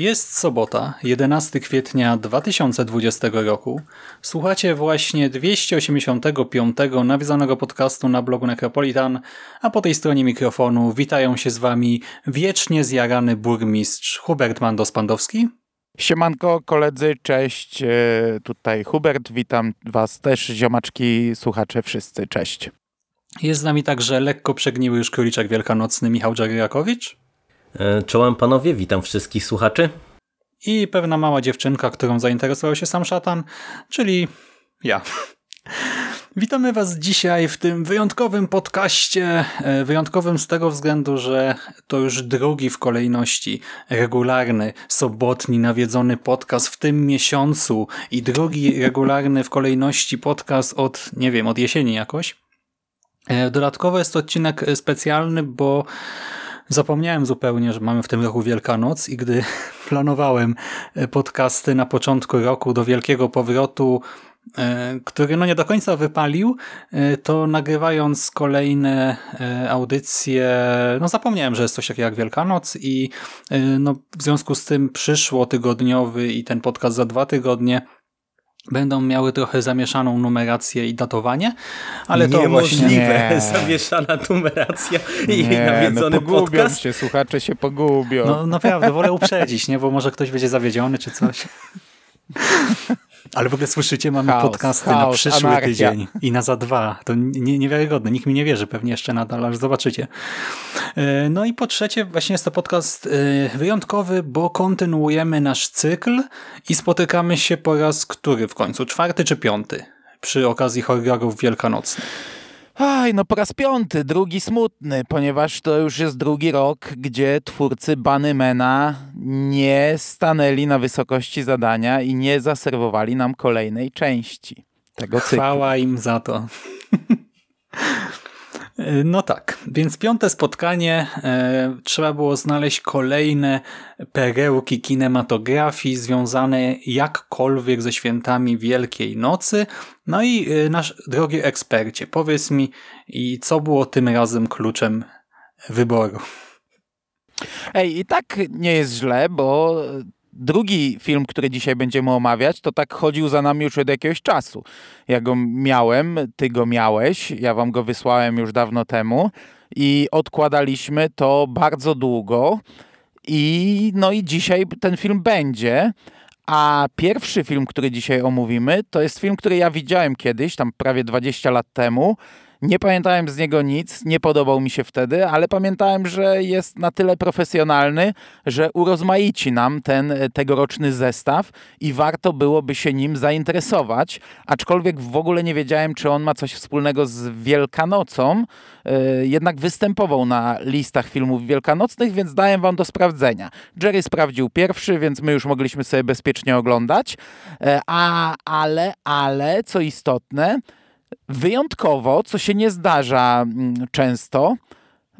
Jest sobota, 11 kwietnia 2020 roku. Słuchacie właśnie 285 nawiązanego podcastu na blogu Necropolitan, a po tej stronie mikrofonu witają się z wami wiecznie zjarany burmistrz Hubert Mandos-Pandowski. Siemanko, koledzy, cześć. E, Tutaj Hubert, witam was też, ziomaczki, słuchacze wszyscy, cześć. Jest z nami także lekko przegniły już króliczek wielkanocny Michał Dżagrakowicz. E, Czołem panowie, witam wszystkich słuchaczy. i pewna mała dziewczynka, którą zainteresował się sam szatan, czyli ja. Witamy Was dzisiaj w tym wyjątkowym podcaście. e, Wyjątkowym z tego względu, że to już drugi w kolejności regularny, sobotni, nawiedzony podcast w tym miesiącu i drugi regularny w kolejności podcast od, nie wiem, od jesieni jakoś. E, Dodatkowo jest to odcinek specjalny, bo Zapomniałem zupełnie, że mamy w tym roku Wielkanoc i gdy planowałem e, podcasty na początku roku do wielkiego powrotu, e, który no nie do końca wypalił, e, to nagrywając kolejne audycje, no zapomniałem, że jest coś takiego jak Wielkanoc i no w związku z tym przyszło tygodniowy i ten podcast za dwa tygodnie będą miały trochę zamieszaną numerację i datowanie, ale to właśnie... Niemożliwe, Nie. zamieszana numeracja i Nie, no nawiedzony pogubią podcast. się, słuchacze się pogubią. No naprawdę, wolę uprzedzić, nie? Bo może ktoś będzie zawiedziony czy coś. Ale w ogóle słyszycie, mamy Chaos, podcasty na chaos, przyszły anarchia. tydzień i na za dwa. To nie, niewiarygodne. Nikt mi nie wierzy pewnie jeszcze nadal, aż zobaczycie. E, No i po trzecie, właśnie jest to podcast e, wyjątkowy, bo kontynuujemy nasz cykl i spotykamy się po raz który w końcu? Czwarty czy piąty? Przy okazji horrorów wielkanocnych. Aj, no po raz piąty, drugi smutny, ponieważ to już jest drugi rok, gdzie twórcy Banymena nie stanęli na wysokości zadania i nie zaserwowali nam kolejnej części tego cyklu. Chwała im za to. No tak, więc piąte spotkanie e, trzeba było znaleźć kolejne perełki kinematografii związane jakkolwiek ze świętami Wielkiej Nocy. No i e, nasz drogi ekspercie, powiedz mi, i co było tym razem kluczem wyboru? Ej, i tak nie jest źle, bo drugi film, który dzisiaj będziemy omawiać, to tak chodził za nami już od jakiegoś czasu. Ja go miałem, ty go miałeś, ja wam go wysłałem już dawno temu i odkładaliśmy to bardzo długo i no i dzisiaj ten film będzie. A pierwszy film, który dzisiaj omówimy, to jest film, który ja widziałem kiedyś, tam prawie 20 lat temu. Nie pamiętałem z niego nic, nie podobał mi się wtedy, ale pamiętałem, że jest na tyle profesjonalny, że urozmaici nam ten e, tegoroczny zestaw i warto byłoby się nim zainteresować. Aczkolwiek w ogóle nie wiedziałem, czy on ma coś wspólnego z Wielkanocą. E, Jednak występował na listach filmów wielkanocnych, więc dałem wam do sprawdzenia. Jerry sprawdził pierwszy, więc my już mogliśmy sobie bezpiecznie oglądać. E, A, ale, ale, co istotne, wyjątkowo, co się nie zdarza mm, często,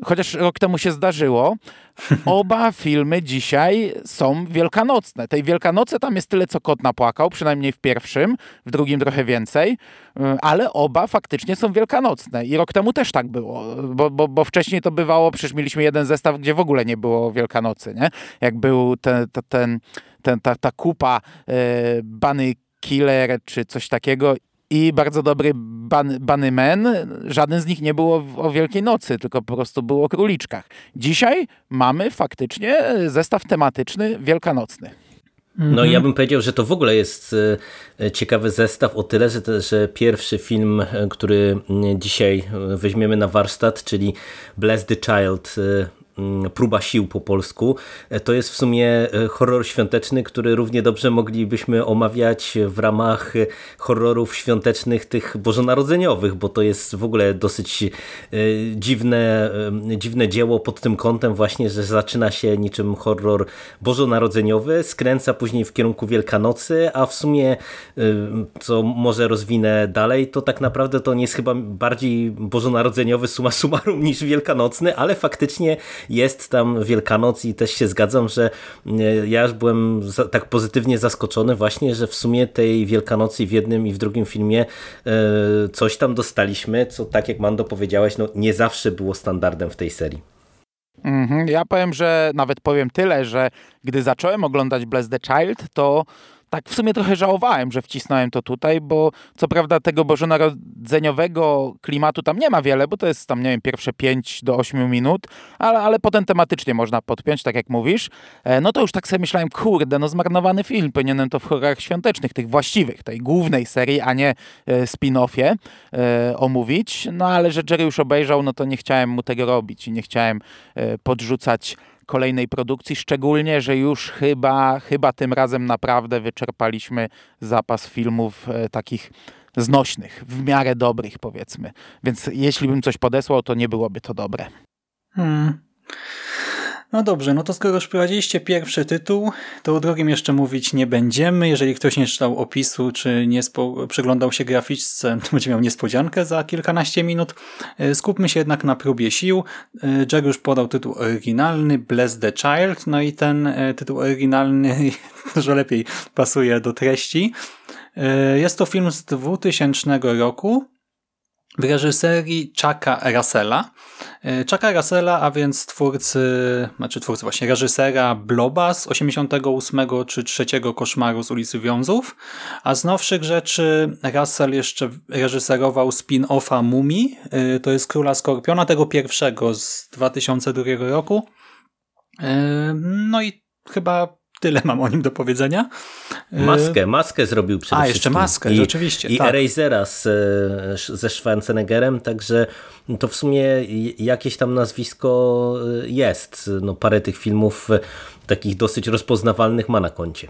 chociaż rok temu się zdarzyło, oba filmy dzisiaj są wielkanocne. Tej Wielkanocy tam jest tyle, co kot napłakał, przynajmniej w pierwszym, w drugim trochę więcej, y, ale oba faktycznie są wielkanocne. I rok temu też tak było, bo, bo, bo wcześniej to bywało, przecież mieliśmy jeden zestaw, gdzie w ogóle nie było Wielkanocy, nie? Jak był ten, ten, ten, ta, ta kupa e, Bunny Killer czy coś takiego i bardzo dobry ban, Bunny Man. Żaden z nich nie było w, o Wielkiej Nocy, tylko po prostu było o króliczkach. Dzisiaj mamy faktycznie zestaw tematyczny wielkanocny. No i ja bym powiedział, że to w ogóle jest e, ciekawy zestaw o tyle, że, że pierwszy film, e, który dzisiaj e, weźmiemy na warsztat, czyli Bless the Child próba sił po polsku, e, to jest w sumie e, horror świąteczny, który równie dobrze moglibyśmy omawiać w ramach e, horrorów świątecznych tych bożonarodzeniowych, bo to jest w ogóle dosyć dziwne, dziwne dzieło pod tym kątem właśnie, że zaczyna się niczym horror bożonarodzeniowy, skręca później w kierunku Wielkanocy, a w sumie co może rozwinę dalej, to tak naprawdę to nie jest chyba bardziej bożonarodzeniowy suma summarum niż wielkanocny, ale faktycznie jest tam Wielkanoc i też się zgadzam, że e, ja już byłem tak pozytywnie zaskoczony właśnie, że w sumie tej Wielkanocy w jednym i w drugim filmie e, coś tam dostaliśmy, co tak jak Mando powiedziałeś, no nie zawsze było standardem w tej serii. Mhm. Ja powiem, że nawet powiem tyle, że gdy zacząłem oglądać Bless the Child, to tak w sumie trochę żałowałem, że wcisnąłem to tutaj, bo co prawda tego bożonarodzeniowego klimatu tam nie ma wiele, bo to jest tam, nie wiem, pierwsze 5 do 8 minut, ale, ale potem tematycznie można podpiąć, tak jak mówisz. E, no to już tak sobie myślałem, kurde, no zmarnowany film, powinienem to w horrorach świątecznych, tych właściwych, tej głównej serii, a nie e, spin-offie e, omówić. No ale że Jerry już obejrzał, no to nie chciałem mu tego robić i nie chciałem podrzucać kolejnej produkcji, szczególnie, że już chyba, chyba tym razem naprawdę wyczerpaliśmy zapas filmów e, takich znośnych, w miarę dobrych powiedzmy. Więc jeśli bym coś podesłał, to nie byłoby to dobre. Hmm. No dobrze, no to skoro już prowadziliście pierwszy tytuł, to o drugim jeszcze mówić nie będziemy. Jeżeli ktoś nie czytał opisu, czy nie przyglądał się graficzce, to będzie miał niespodziankę za kilkanaście minut. E, skupmy się jednak na próbie sił. E, Jack już podał tytuł oryginalny, Bless the Child, no i ten e, tytuł oryginalny dużo lepiej pasuje do treści. Jest to film z 2000 roku, w reżyserii Chucka Russella. E, Chucka Russella, a więc twórcy, znaczy twórcy właśnie reżysera Bloba z 88 czy 3 Koszmaru z ulicy Wiązów, a z nowszych rzeczy Russell jeszcze reżyserował spin-offa Mumii, e, to jest Króla Skorpiona, tego pierwszego z 2002 roku. E, no i chyba Tyle mam o nim do powiedzenia. Maskę, maskę zrobił przede A, wszystkim. jeszcze maskę, I, rzeczywiście. I tak. Erasera z, ze Schwarzeneggerem, także to w sumie jakieś tam nazwisko jest. No, parę tych filmów takich dosyć rozpoznawalnych ma na koncie.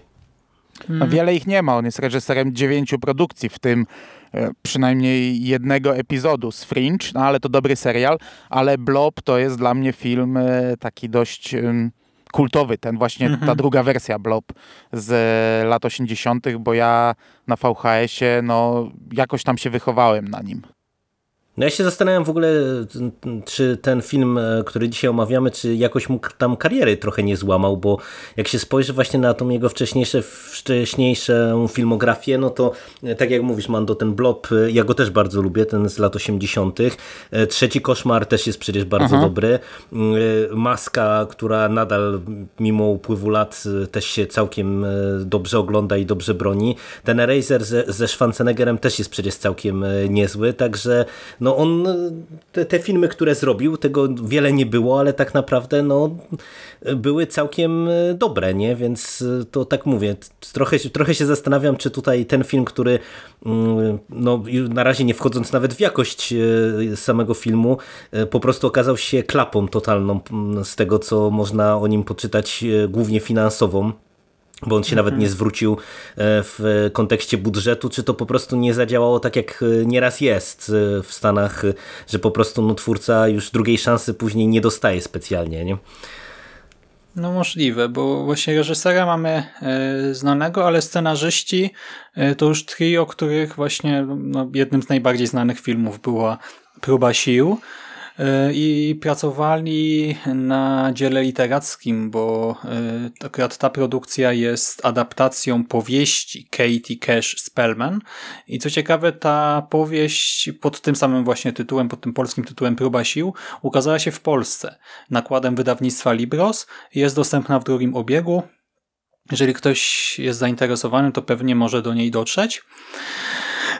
No, wiele ich nie ma. On jest reżyserem dziewięciu produkcji, w tym e, przynajmniej jednego epizodu z Fringe, no ale to dobry serial, ale Blob to jest dla mnie film e, taki dość kultowy, ten właśnie, ta mhm. druga wersja Blob z lat 80., bo ja na VHS-ie, no, jakoś tam się wychowałem na nim. No ja się zastanawiam w ogóle, czy ten film, e, który dzisiaj omawiamy, czy jakoś mu tam kariery trochę nie złamał, bo jak się spojrzy właśnie na tą jego wcześniejsze, wcześniejszą filmografię, no to e, tak jak mówisz Mando, ten Blob, e, ja go też bardzo lubię, ten z lat 80. Trzeci Koszmar też jest przecież bardzo Aha. dobry. Maska, która nadal mimo upływu lat też się całkiem dobrze ogląda i dobrze broni. Ten Eraser ze, ze Schwarzeneggerem też jest przecież całkiem niezły, także no on, te, te, filmy, które zrobił, tego wiele nie było, ale tak naprawdę no, były całkiem dobre, nie? Więc to tak mówię, trochę, trochę się zastanawiam, czy tutaj ten film, który mm, no, na razie nie wchodząc nawet w jakość e, samego filmu, e, po prostu okazał się klapą totalną z tego, co można o nim poczytać, e, głównie finansową bo on się nawet nie zwrócił e, w kontekście budżetu, czy to po prostu nie zadziałało tak jak e, nieraz jest e, w Stanach, że po prostu no, twórca już drugiej szansy później nie dostaje specjalnie, nie? No możliwe, bo właśnie reżysera mamy znanego, ale scenarzyści to już trio, których właśnie no, jednym z najbardziej znanych filmów była Próba Sił, i pracowali na dziele literackim, bo e, akurat ta produkcja jest adaptacją powieści Katie Cash Spellman i co ciekawe ta powieść pod tym samym właśnie tytułem, pod tym polskim tytułem Próba Sił ukazała się w Polsce nakładem wydawnictwa Libros jest dostępna w drugim obiegu. Jeżeli ktoś jest zainteresowany, to pewnie może do niej dotrzeć.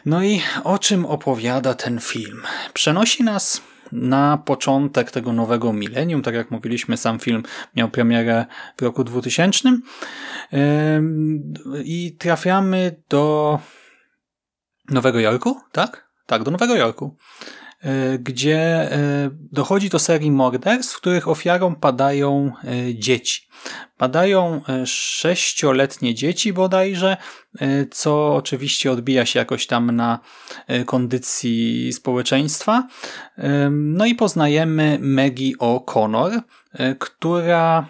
No i o czym opowiada ten film? Przenosi nas na początek tego nowego milenium. Tak jak mówiliśmy, sam film miał premierę w roku 2000 i trafiamy do Nowego Jorku, tak? Tak, do Nowego Jorku, gdzie e, dochodzi do serii morderstw, w których ofiarą padają e, dzieci. Padają sześcioletnie dzieci bodajże, co oczywiście odbija się jakoś tam na kondycji społeczeństwa. No i poznajemy Maggie O'Connor, która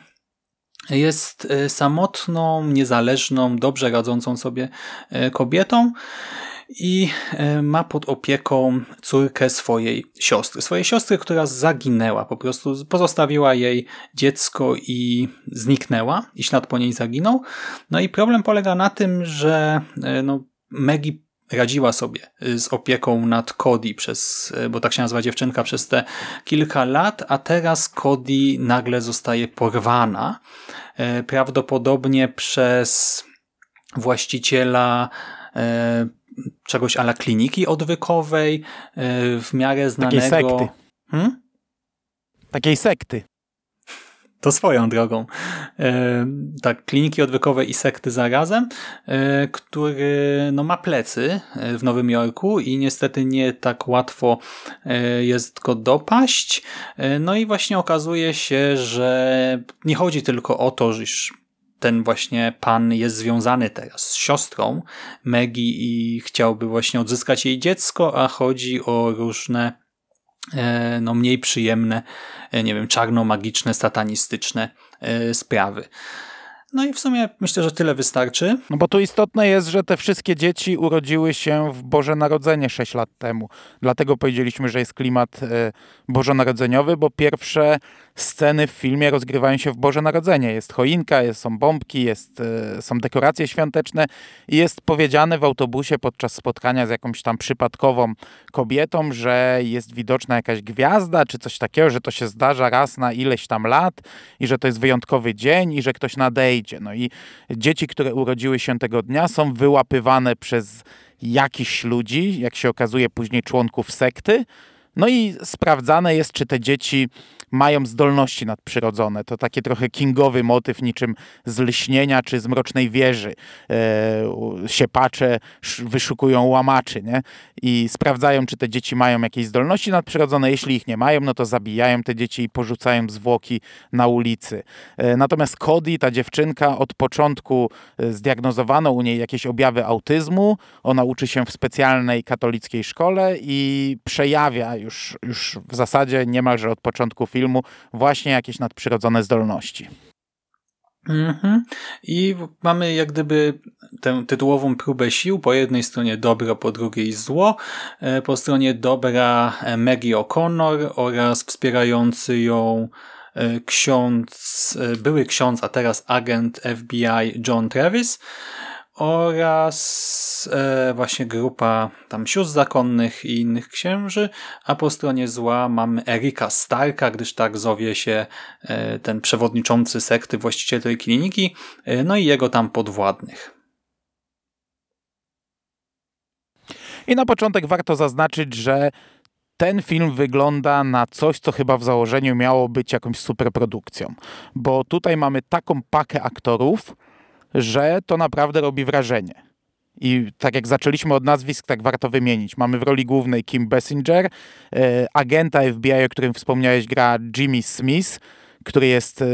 jest samotną, niezależną, dobrze radzącą sobie kobietą, i e, ma pod opieką córkę swojej siostry. Swojej siostry, która zaginęła, po prostu pozostawiła jej dziecko i zniknęła i ślad po niej zaginął. No i problem polega na tym, że e, no, Maggie radziła sobie z opieką nad Cody przez, e, bo tak się nazywa dziewczynka, przez te kilka lat, a teraz Cody nagle zostaje porwana. Prawdopodobnie przez właściciela czegoś ala kliniki odwykowej, e, w miarę znanego... Takiej sekty. Hmm? Takiej sekty. To swoją drogą. E, tak, kliniki odwykowe i sekty zarazem, e, który no, ma plecy w Nowym Jorku i niestety nie tak łatwo jest go dopaść. No i właśnie okazuje się, że nie chodzi tylko o to, że ten właśnie pan jest związany teraz z siostrą Maggie i chciałby właśnie odzyskać jej dziecko, a chodzi o różne e, no mniej przyjemne, e, nie wiem, czarno-magiczne, satanistyczne e, sprawy. No i w sumie myślę, że tyle wystarczy. No bo tu istotne jest, że te wszystkie dzieci urodziły się w Boże Narodzenie 6 lat temu. Dlatego powiedzieliśmy, że jest klimat bożonarodzeniowy, bo pierwsze sceny w filmie rozgrywają się w Boże Narodzenie. Jest choinka, jest, są bombki, jest, e, są dekoracje świąteczne i jest powiedziane w autobusie podczas spotkania z jakąś tam przypadkową kobietą, że jest widoczna jakaś gwiazda czy coś takiego, że to się zdarza raz na ileś tam lat i że to jest wyjątkowy dzień i że ktoś nadejdzie. No i dzieci, które urodziły się tego dnia są wyłapywane przez jakichś ludzi, jak się okazuje później członków sekty, no i sprawdzane jest, czy te dzieci mają zdolności nadprzyrodzone. To taki trochę kingowy motyw, niczym z lśnienia czy z mrocznej wieży. E, siepacze wyszukują łamaczy nie? i sprawdzają, czy te dzieci mają jakieś zdolności nadprzyrodzone. Jeśli ich nie mają, no to zabijają te dzieci i porzucają zwłoki na ulicy. E, natomiast Cody, ta dziewczynka, od początku e, zdiagnozowano u niej jakieś objawy autyzmu. Ona uczy się w specjalnej katolickiej szkole i przejawia już, już w zasadzie niemalże od początku filmu właśnie jakieś nadprzyrodzone zdolności. Mhm. I mamy jak gdyby tę tytułową próbę sił, po jednej stronie dobro, po drugiej zło, e, po stronie dobra e, Maggie O'Connor oraz wspierający ją e, ksiądz, były ksiądz, a teraz agent FBI John Travis, oraz e, właśnie grupa tam sióstr zakonnych i innych księży, a po stronie zła mamy Erika Starka, gdyż tak zowie się e, ten przewodniczący sekty, właściciel tej kliniki, e, no i jego tam podwładnych. I na początek warto zaznaczyć, że ten film wygląda na coś, co chyba w założeniu miało być jakąś superprodukcją, bo tutaj mamy taką pakę aktorów, że to naprawdę robi wrażenie. I tak jak zaczęliśmy od nazwisk, tak warto wymienić. Mamy w roli głównej Kim Bessinger, e, agenta FBI, o którym wspomniałeś, gra Jimmy Smith, który jest e,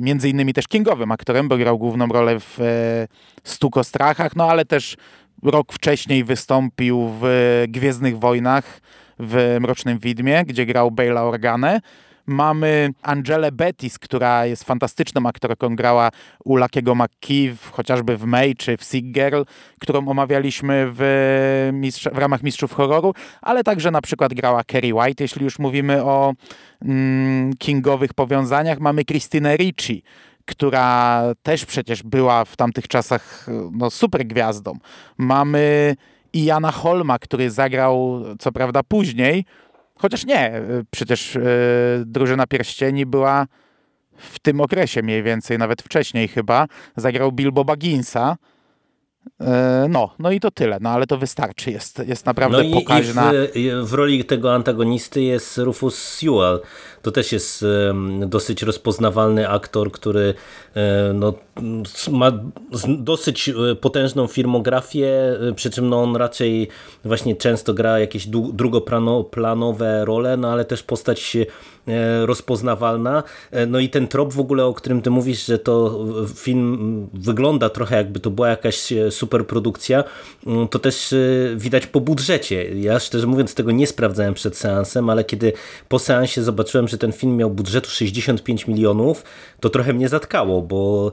między innymi też kingowym aktorem, bo grał główną rolę w e, Stu Kostrachach, no ale też rok wcześniej wystąpił w Gwiezdnych Wojnach w Mrocznym Widmie, gdzie grał Bela Organe. Mamy Angelę Bettis, która jest fantastyczną aktorką, grała u Lakiego McKee, chociażby w May czy w Sick Girl, którą omawialiśmy w, w ramach Mistrzów Horroru, ale także na przykład grała Kerry White, jeśli już mówimy o mm, kingowych powiązaniach. Mamy Christine Ricci, która też przecież była w tamtych czasach no, super gwiazdą. Mamy Iana Holma, który zagrał co prawda później, Chociaż nie, y, przecież yy, drużyna pierścieni była w tym okresie mniej więcej, nawet wcześniej chyba. Zagrał Bilbo Bagginsa, no, no i to tyle, no ale to wystarczy, jest, jest naprawdę no i, pokaźna. I w, w roli tego antagonisty jest Rufus Sewell. To też jest um, dosyć rozpoznawalny aktor, który um, no, ma dosyć e, potężną filmografię, e, przy czym no, on raczej właśnie często gra jakieś drugoplanowe role, no ale też postać rozpoznawalna. No i ten trop w ogóle, o którym ty mówisz, że to film wygląda trochę jakby to była jakaś superprodukcja, mm, to też widać po budżecie. Ja szczerze mówiąc tego nie sprawdzałem przed seansem, ale kiedy po seansie zobaczyłem, że ten film miał budżetu 65 milionów, to trochę mnie zatkało, bo e,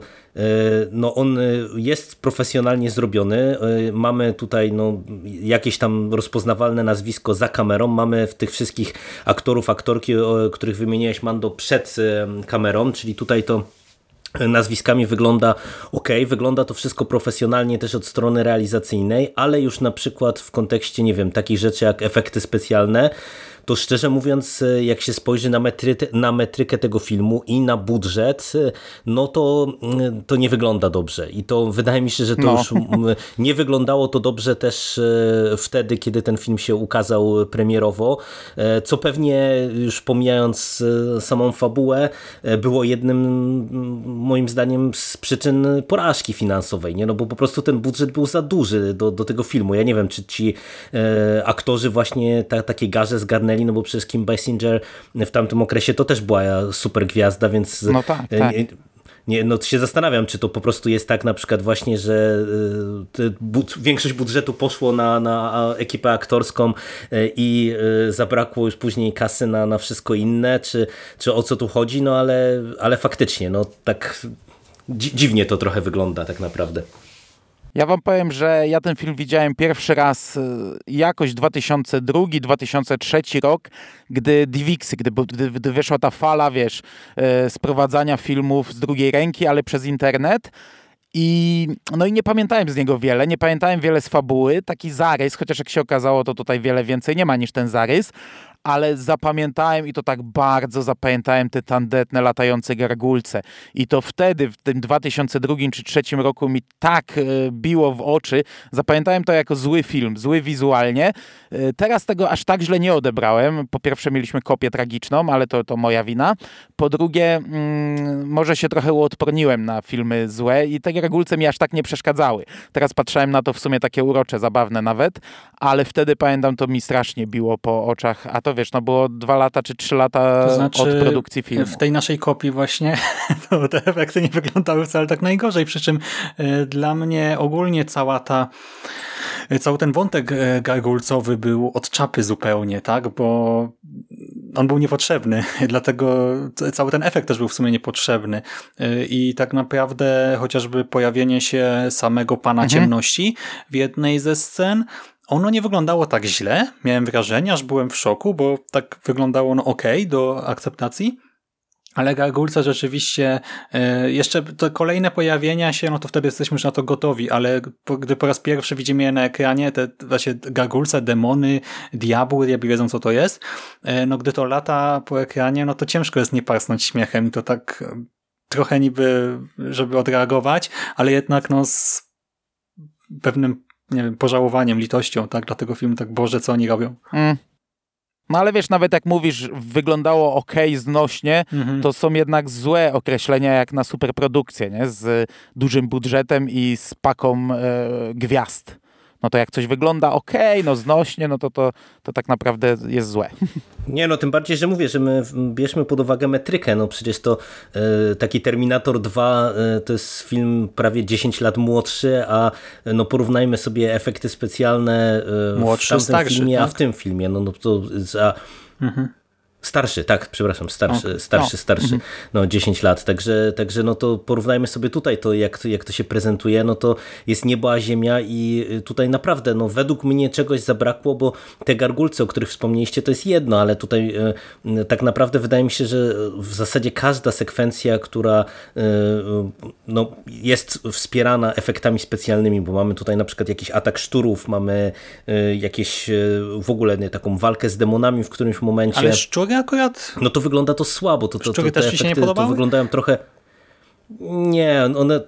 no on e, jest profesjonalnie zrobiony. E, mamy tutaj no, jakieś tam rozpoznawalne nazwisko za kamerą. Mamy w tych wszystkich aktorów, aktorki, których wymieniłeś Mando przed kamerą, czyli tutaj to nazwiskami wygląda ok, wygląda to wszystko profesjonalnie też od strony realizacyjnej, ale już na przykład w kontekście, nie wiem, takich rzeczy jak efekty specjalne, to szczerze mówiąc, e, jak się spojrzy na, metry, na metrykę tego filmu i na budżet, e, no to, mm, to nie wygląda dobrze. I to wydaje mi się, że to no. już nie wyglądało to dobrze też e, wtedy, kiedy ten film się ukazał premierowo, co pewnie już pomijając samą fabułę, było jednym moim zdaniem z przyczyn porażki finansowej, nie? No bo po prostu ten budżet był za duży do, do tego filmu. Ja nie wiem, czy ci aktorzy właśnie ta, takie garze zgarnęli no bo przecież Kim Basinger w tamtym okresie to też była super gwiazda, więc no tak, e, tak. Nie, nie, no się zastanawiam, czy to po prostu jest tak na przykład właśnie, że e, bud większość budżetu poszło na, na ekipę aktorską e, i zabrakło już później kasy na, na wszystko inne, czy, czy o co tu chodzi, no ale, ale faktycznie, no tak dziwnie to trochę wygląda tak naprawdę. Ja wam powiem, że ja ten film widziałem pierwszy raz y, jakoś 2002-2003 rok, gdy DivXy, gdy, gdy, gdy wyszła ta fala, wiesz, y, sprowadzania filmów z drugiej ręki, ale przez internet. I, no i nie pamiętałem z niego wiele, nie pamiętałem wiele z fabuły, taki zarys, chociaż jak się okazało, to tutaj wiele więcej nie ma niż ten zarys, ale zapamiętałem i to tak bardzo zapamiętałem te tandetne latające gargulce. I to wtedy, w tym 2002 czy 2003 roku mi tak e, biło w oczy. Zapamiętałem to jako zły film, zły wizualnie. E, teraz tego aż tak źle nie odebrałem. Po pierwsze mieliśmy kopię tragiczną, ale to, to moja wina. Po drugie, mm, może się trochę uodporniłem na filmy złe i te gargulce mi aż tak nie przeszkadzały. Teraz patrzałem na to w sumie takie urocze, zabawne nawet, ale wtedy pamiętam, to mi strasznie biło po oczach, a to to wiesz, no było dwa lata czy trzy lata to znaczy, od produkcji filmu. W tej naszej kopii właśnie to te efekty nie wyglądały wcale tak najgorzej, przy czym e, dla mnie ogólnie cała ta e, cały ten wątek e, gargulcowy był od czapy zupełnie, tak, bo on był niepotrzebny, dlatego cały ten efekt też był w sumie niepotrzebny i tak naprawdę chociażby pojawienie się samego Pana mhm. Ciemności w jednej ze scen ono nie wyglądało tak źle, miałem wrażenie, aż byłem w szoku, bo tak wyglądało no ok do akceptacji. Ale Gargulca rzeczywiście, e, jeszcze to kolejne pojawienia się, no to wtedy jesteśmy już na to gotowi, ale gdy po raz pierwszy widzimy je na ekranie, te właśnie Gargulce, demony, diabły, diabły wiedzą co to jest, e, no gdy to lata po ekranie, no to ciężko jest nie parsnąć śmiechem i to tak trochę niby, żeby odreagować, ale jednak no z pewnym nie wiem, pożałowaniem, litością, tak, dla tego filmu, tak Boże, co oni robią. Mm. No ale wiesz, nawet jak mówisz, wyglądało ok, znośnie, mhm. to są jednak złe określenia jak na superprodukcję, nie? Z dużym budżetem i z paką e, gwiazd no to jak coś wygląda ok, no znośnie, no to, to, to tak naprawdę jest złe. Nie, no tym bardziej, że mówię, że my bierzmy pod uwagę metrykę, no przecież to e, taki Terminator 2 e, to jest film prawie 10 lat młodszy, a e, no porównajmy sobie efekty specjalne e, Młodszy, w tamtym starszy, filmie, tak? a w tym filmie, no, no to za... Mhm. Starszy, tak, przepraszam, starszy, okay. starszy, no. starszy, mhm. no 10 lat, także, także no to porównajmy sobie tutaj to, jak, jak to się prezentuje, no to jest niebo a ziemia i tutaj naprawdę, no według mnie czegoś zabrakło, bo te gargulce, o których wspomnieliście, to jest jedno, ale tutaj e, tak naprawdę wydaje mi się, że w zasadzie każda sekwencja, która no, jest wspierana efektami specjalnymi, bo mamy tutaj na przykład jakiś atak szturów, mamy jakieś w ogóle nie, taką walkę z demonami w którymś momencie. Ale szczur szczury akurat? No to wygląda to słabo. To, to, szczury to, też ci się nie podobały? To wyglądają trochę... Nie, one...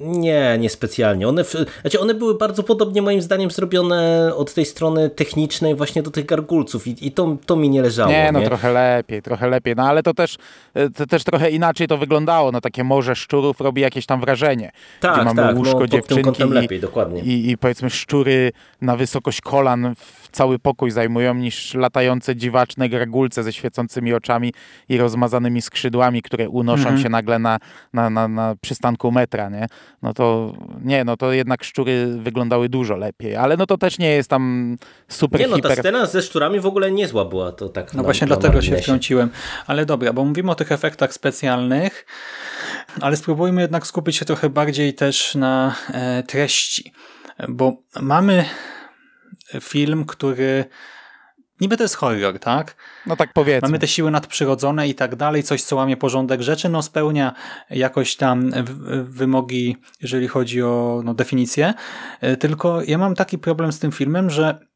Nie, niespecjalnie. One, w, znaczy one były bardzo podobnie moim zdaniem zrobione od tej strony technicznej właśnie do tych gargulców i, i to, to mi nie leżało. Nie, no nie? trochę lepiej, trochę lepiej. No ale to też, e, to też trochę inaczej to wyglądało. No takie morze szczurów robi jakieś tam wrażenie. Tak, gdzie mamy tak, no, łóżko tym dziewczynki lepiej, dokładnie. I, i powiedzmy szczury na wysokość kolan w cały pokój zajmują niż latające dziwaczne gragulce ze świecącymi oczami i rozmazanymi skrzydłami, które unoszą Mhm. się nagle na, na, na, na przystanku metra, nie? No to nie, no to jednak szczury wyglądały dużo lepiej, ale no to też nie jest tam super Nie no, ta hiper. scena ze szczurami w ogóle niezła była, to tak No na- właśnie na dlatego się wtrąciłem. Ale dobra, bo mówimy o tych efektach specjalnych, ale spróbujmy jednak skupić się trochę bardziej też na e, treści. Bo mamy film, który niby to jest horror, tak? No tak powiedzmy. Mamy te siły nadprzyrodzone i tak dalej, coś co łamie porządek rzeczy, no spełnia jakoś tam wymogi, jeżeli chodzi o no, definicję. E, Tylko ja mam taki problem z tym filmem, że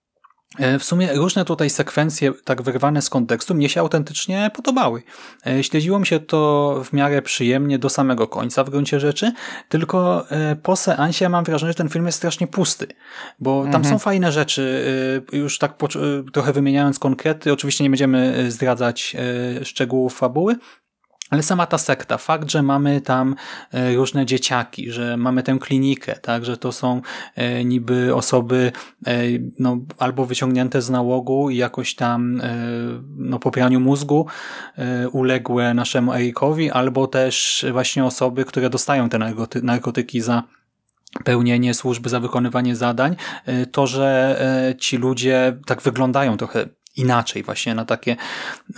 w sumie różne tutaj sekwencje, tak wyrwane z kontekstu, mnie się autentycznie podobały. E, Śledziło mi się to w miarę przyjemnie do samego końca w gruncie rzeczy, tylko e, po seansie ja mam wrażenie, że ten film jest strasznie pusty, bo tam są fajne rzeczy, e, już tak e, trochę wymieniając konkrety, oczywiście nie będziemy e, zdradzać e, szczegółów fabuły, ale sama ta sekta, fakt, że mamy tam e, różne dzieciaki, że mamy tę klinikę, tak, że to są e, niby osoby e, no, albo wyciągnięte z nałogu i jakoś tam no, po praniu mózgu uległe naszemu Erikowi, albo też właśnie osoby, które dostają te narkoty narkotyki za pełnienie służby, za wykonywanie zadań, to, że ci ludzie tak wyglądają trochę inaczej właśnie na takie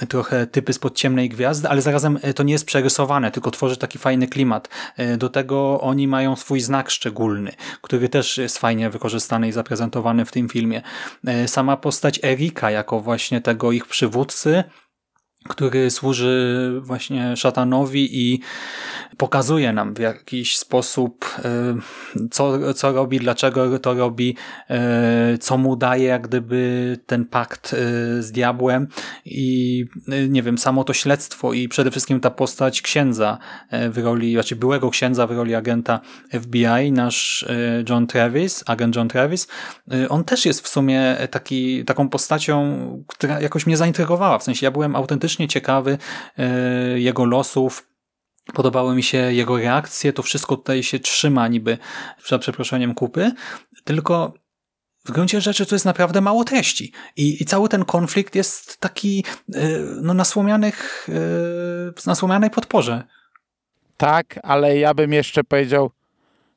trochę typy spod ciemnej gwiazdy, ale zarazem e, to nie jest przerysowane, tylko tworzy taki fajny klimat. E, Do tego oni mają swój znak szczególny, który też jest fajnie wykorzystany i zaprezentowany w tym filmie. E, Sama postać Erika jako właśnie tego ich przywódcy, który służy właśnie szatanowi i pokazuje nam w jakiś sposób, e, co, co robi, dlaczego to robi, e, co mu daje jak gdyby ten pakt e, z diabłem. I nie wiem, samo to śledztwo i przede wszystkim ta postać księdza w roli, znaczy byłego księdza w roli agenta FBI, nasz John Travis, agent John Travis, on też jest w sumie taki, taką postacią, która jakoś mnie zaintrygowała, w sensie ja byłem autentycznie ciekawy e, jego losów, Podobały mi się jego reakcje, to wszystko tutaj się trzyma niby, za przeproszeniem kupy, tylko w gruncie rzeczy to jest naprawdę mało treści. I, i cały ten konflikt jest taki yy, no, na, słomianych, yy, na słomianej podporze. Tak, ale ja bym jeszcze powiedział,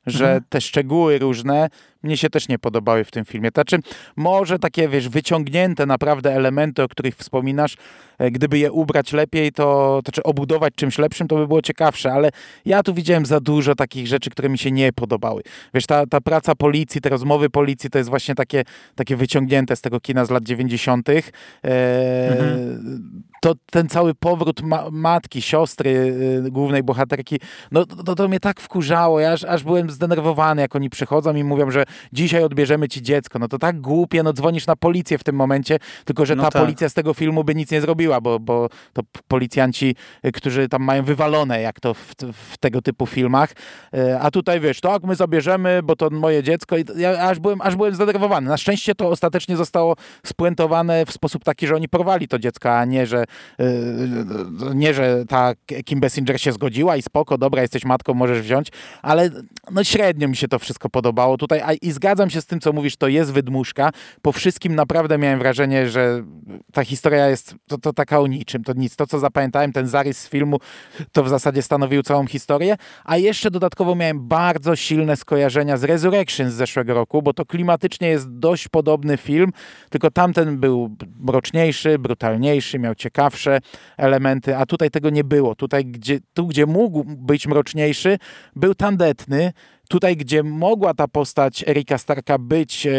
że Mhm. te szczegóły różne mnie się też nie podobały w tym filmie. Znaczy, może takie, wiesz, wyciągnięte naprawdę elementy, o których wspominasz, e, gdyby je ubrać lepiej, to, to czy obudować czymś lepszym, to by było ciekawsze, ale ja tu widziałem za dużo takich rzeczy, które mi się nie podobały. Wiesz, ta, ta praca policji, te rozmowy policji, to jest właśnie takie, takie wyciągnięte z tego kina z lat 90. E, To ten cały powrót ma matki, siostry e, głównej bohaterki, no to, to mnie tak wkurzało, ja aż, aż byłem zdenerwowany, jak oni przychodzą i mówią, że dzisiaj odbierzemy ci dziecko. No to tak głupie, no dzwonisz na policję w tym momencie, tylko że No ta tak. policja z tego filmu by nic nie zrobiła, bo, bo to policjanci, y, którzy tam mają wywalone, jak to w, w tego typu filmach. Y, A tutaj wiesz, tak, my zabierzemy, bo to moje dziecko i ja aż byłem, aż byłem zdenerwowany. Na szczęście to ostatecznie zostało spuentowane w sposób taki, że oni porwali to dziecko, a nie, że y, nie, że ta Kim Basinger się zgodziła i spoko, dobra, jesteś matką, możesz wziąć, ale no średnio mi się to wszystko podobało tutaj i zgadzam się z tym, co mówisz, to jest wydmuszka. Po wszystkim naprawdę miałem wrażenie, że ta historia jest to, to taka o niczym, to nic. To, co zapamiętałem, ten zarys z filmu, to w zasadzie stanowił całą historię, a jeszcze dodatkowo miałem bardzo silne skojarzenia z Resurrection z zeszłego roku, bo to klimatycznie jest dość podobny film, tylko tamten był mroczniejszy, brutalniejszy, miał ciekawsze elementy, a tutaj tego nie było. Tutaj, gdzie, tu, gdzie mógł być mroczniejszy, był tandetny, tutaj, gdzie mogła ta postać Erika Starka być e,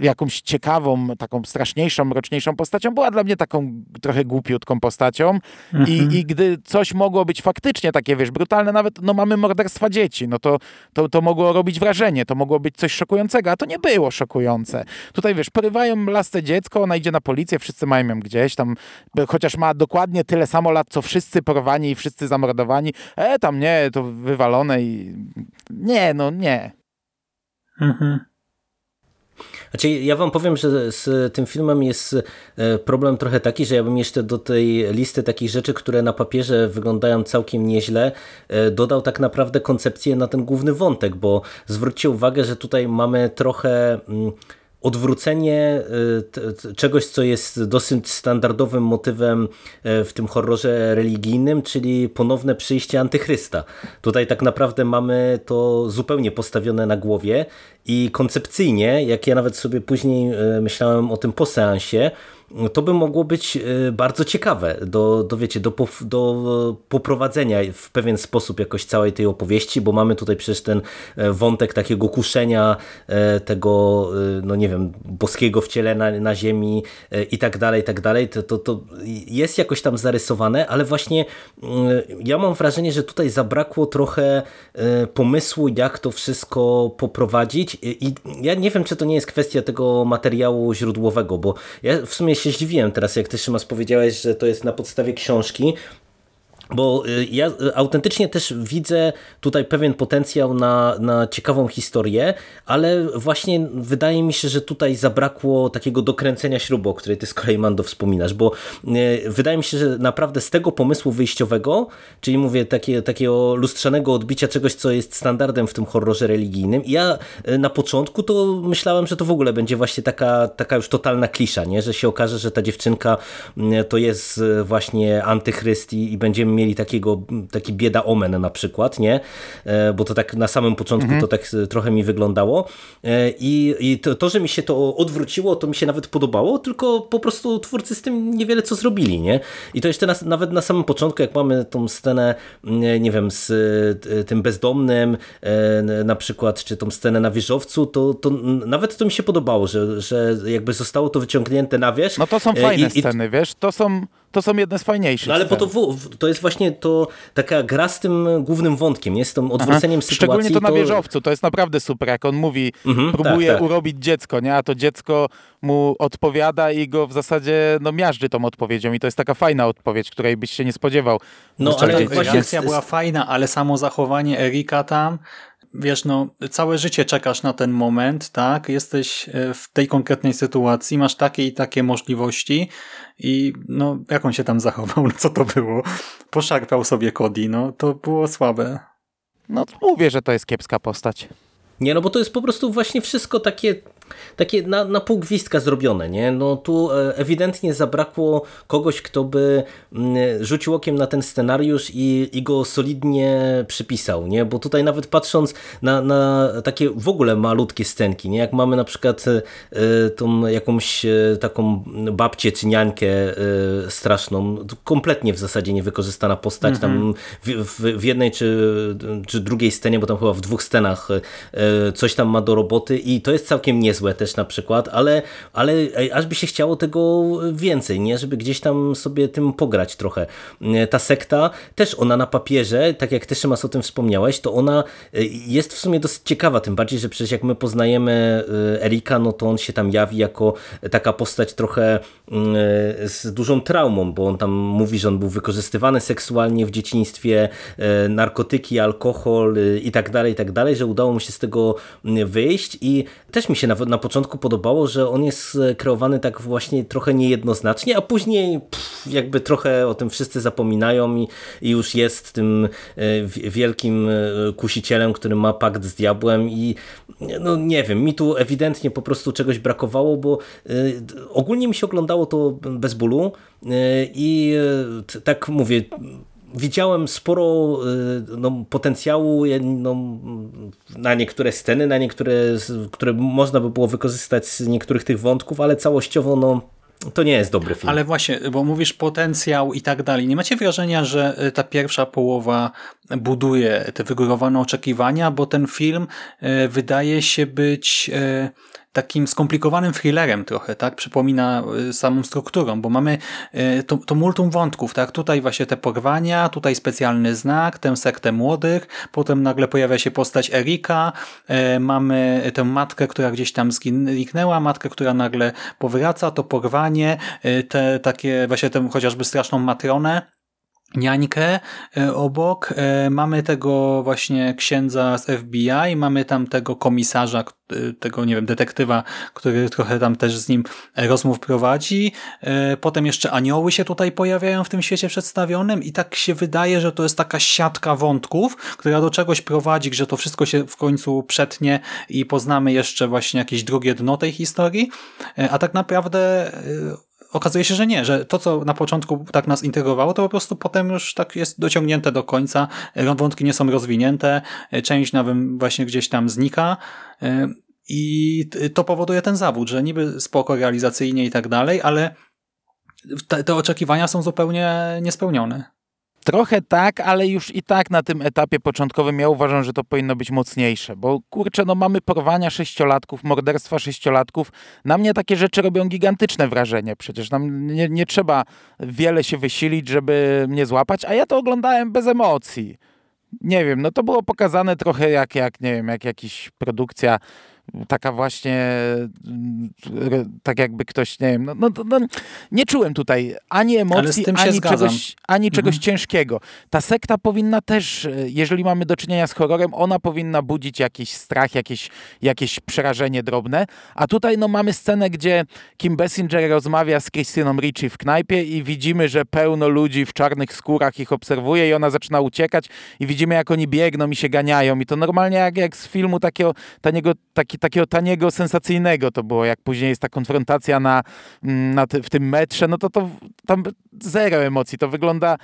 jakąś ciekawą, taką straszniejszą, mroczniejszą postacią, była dla mnie taką trochę głupiutką postacią I, i gdy coś mogło być faktycznie takie, wiesz, brutalne, nawet no mamy morderstwa dzieci, no to, to, to mogło robić wrażenie, to mogło być coś szokującego, a to nie było szokujące. Tutaj, wiesz, porywają lasce dziecko, ona idzie na policję, wszyscy mają ją gdzieś tam, chociaż ma dokładnie tyle samo lat, co wszyscy porwani i wszyscy zamordowani, e, tam nie, to wywalone i nie, no nie. Mhm. Znaczy, ja wam powiem, że z tym filmem jest e, problem trochę taki, że ja bym jeszcze do tej listy takich rzeczy, które na papierze wyglądają całkiem nieźle, e, dodał tak naprawdę koncepcję na ten główny wątek, bo zwróćcie uwagę, że tutaj mamy trochę mm, odwrócenie y, czegoś, co jest dosyć standardowym motywem y, w tym horrorze religijnym, czyli ponowne przyjście antychrysta. Tutaj tak naprawdę mamy to zupełnie postawione na głowie i koncepcyjnie, jak ja nawet sobie później y, myślałem o tym po seansie, to by mogło być e, bardzo ciekawe do, do, wiecie, do, do poprowadzenia w pewien sposób jakoś całej tej opowieści, bo mamy tutaj przecież ten e, wątek takiego kuszenia e, tego, no nie wiem, boskiego wciele na, na ziemi i tak dalej, i tak dalej. To, to, to jest jakoś tam zarysowane, ale właśnie ja mam wrażenie, że tutaj zabrakło trochę pomysłu, jak to wszystko poprowadzić i ja nie wiem, czy to nie jest kwestia tego materiału źródłowego, bo ja w sumie się zdziwiłem teraz, jak ty Szymas powiedziałeś, że to jest na podstawie książki, bo y, ja y, autentycznie też widzę tutaj pewien potencjał na, na ciekawą historię, ale właśnie wydaje mi się, że tutaj zabrakło takiego dokręcenia śrubu, o której ty z kolei Mando wspominasz, bo y, wydaje mi się, że naprawdę z tego pomysłu wyjściowego, czyli mówię takie, takiego lustrzanego odbicia czegoś, co jest standardem w tym horrorze religijnym, ja na początku to myślałem, że to w ogóle będzie właśnie taka, taka już totalna klisza, nie? że się okaże, że ta dziewczynka to jest właśnie antychryst i, i będziemy mieli takiego, taki bieda omen na przykład, nie? E, bo to tak na samym początku mhm. to tak trochę mi wyglądało e, i, i to, to, że mi się to odwróciło, to mi się nawet podobało, tylko po prostu twórcy z tym niewiele co zrobili, nie? I to jeszcze na, nawet na samym początku, jak mamy tą scenę, nie wiem, z e, tym bezdomnym na przykład, czy tą scenę na wieżowcu, to, to nawet to mi się podobało, że, że jakby zostało to wyciągnięte na wierzch. No to są fajne I, sceny, i... wiesz? To są to są jedne z fajniejszych. No ale po to, to jest właśnie to taka gra z tym głównym wątkiem, nie? z tym odwróceniem Aha. sytuacji. Szczególnie to na wieżowcu, to jest naprawdę super, jak on mówi, mhm, próbuje tak, tak. urobić dziecko, nie? a to dziecko mu odpowiada i go w zasadzie no, miażdży tą odpowiedzią i to jest taka fajna odpowiedź, której byś się nie spodziewał. No ale właśnie reakcja była fajna, ale samo zachowanie Erika tam wiesz, no, całe życie czekasz na ten moment, tak? Jesteś e, w tej konkretnej sytuacji, masz takie i takie możliwości i no, jak on się tam zachował? No, co to było? Poszarpał sobie Cody, no, to było słabe. No, mówię, że to jest kiepska postać. Nie, no bo to jest po prostu właśnie wszystko takie takie na, na pół gwizdka zrobione, nie? No tu e, ewidentnie zabrakło kogoś, kto by mm, rzucił okiem na ten scenariusz i, i go solidnie przypisał, nie? Bo tutaj nawet patrząc na, na takie w ogóle malutkie scenki, nie? Jak mamy na przykład e, tą jakąś e, taką babcię czy niankę straszną, kompletnie w zasadzie niewykorzystana postać, mm -hmm. tam w, w, w, jednej czy, czy drugiej scenie, bo tam chyba w dwóch scenach coś tam ma do roboty i to jest całkiem niezłe niezłe też na przykład, ale, ale aż by się chciało tego więcej, nie? Żeby gdzieś tam sobie tym pograć trochę. Ta sekta też ona na papierze, tak jak też Szymas o tym wspomniałeś, to ona e, jest w sumie dosyć ciekawa, tym bardziej, że przecież jak my poznajemy e, Erika, no to on się tam jawi jako taka postać trochę mm, e, z dużą traumą, bo on tam mówi, że on był wykorzystywany seksualnie w dzieciństwie, narkotyki, alkohol i tak dalej, i tak dalej, że udało mu się z tego mm, wyjść i też mi się nawet na początku podobało, że on jest kreowany tak właśnie trochę niejednoznacznie, a później pff, jakby trochę o tym wszyscy zapominają i, i już jest tym e, wielkim e, kusicielem, który ma pakt z diabłem i no nie wiem, mi tu ewidentnie po prostu czegoś brakowało, bo e, ogólnie mi się oglądało to bez bólu i tak mówię, widziałem sporo y, no, potencjału no, na niektóre sceny, na niektóre, które można by było wykorzystać z niektórych tych wątków, ale całościowo no, to nie jest dobry film. Ale właśnie, bo mówisz potencjał i tak dalej. Nie macie wrażenia, że y, ta pierwsza połowa buduje te wygórowane oczekiwania, bo ten film y, wydaje się być takim skomplikowanym thrillerem trochę, tak? Przypomina samą strukturą, bo mamy to, to multum wątków, tak? Tutaj właśnie te porwania, tutaj specjalny znak, tę sektę młodych, potem nagle pojawia się postać Erika, mamy tę matkę, która gdzieś tam zniknęła, matkę, która nagle powraca, to porwanie, te takie właśnie tę chociażby straszną matronę, niańkę e, obok, e, mamy tego właśnie księdza z FBI, mamy tam tego komisarza, e, tego, nie wiem, detektywa, który trochę tam też z nim rozmów prowadzi. Potem jeszcze anioły się tutaj pojawiają w tym świecie przedstawionym i tak się wydaje, że to jest taka siatka wątków, która do czegoś prowadzi, że to wszystko się w końcu przetnie i poznamy jeszcze właśnie jakieś drugie dno tej historii, a tak naprawdę okazuje się, że nie, że to, co na początku tak nas intrygowało, to po prostu potem już tak jest dociągnięte do końca, wątki nie są rozwinięte, część nawet właśnie gdzieś tam znika i to powoduje ten zawód, że niby spoko realizacyjnie i tak dalej, ale te, te oczekiwania są zupełnie niespełnione. Trochę tak, ale już i tak na tym etapie początkowym ja uważam, że to powinno być mocniejsze, bo kurczę, no mamy porwania sześciolatków, morderstwa sześciolatków. Na mnie takie rzeczy robią gigantyczne wrażenie. Przecież nam nie, nie trzeba wiele się wysilić, żeby mnie złapać, a ja to oglądałem bez emocji. Nie wiem, no to było pokazane trochę jak, jak nie wiem, jak jakaś produkcja taka właśnie, mm, tak jakby ktoś, nie wiem, no, no, no nie czułem tutaj ani emocji, ani czegoś, ani czegoś mhm. ciężkiego. Ta sekta powinna też, jeżeli mamy do czynienia z horrorem, ona powinna budzić jakiś strach, jakieś, jakieś przerażenie drobne, a tutaj no mamy scenę, gdzie Kim Bessinger rozmawia z Christiną Ricci w knajpie i widzimy, że pełno ludzi w czarnych skórach ich obserwuje i ona zaczyna uciekać i widzimy, jak oni biegną i się ganiają i to normalnie jak, jak z filmu takiego, taniego, taki taki, takiego taniego, sensacyjnego to było, jak później jest ta konfrontacja na, mm, na ty, w tym metrze, no to, to tam zero emocji, to wygląda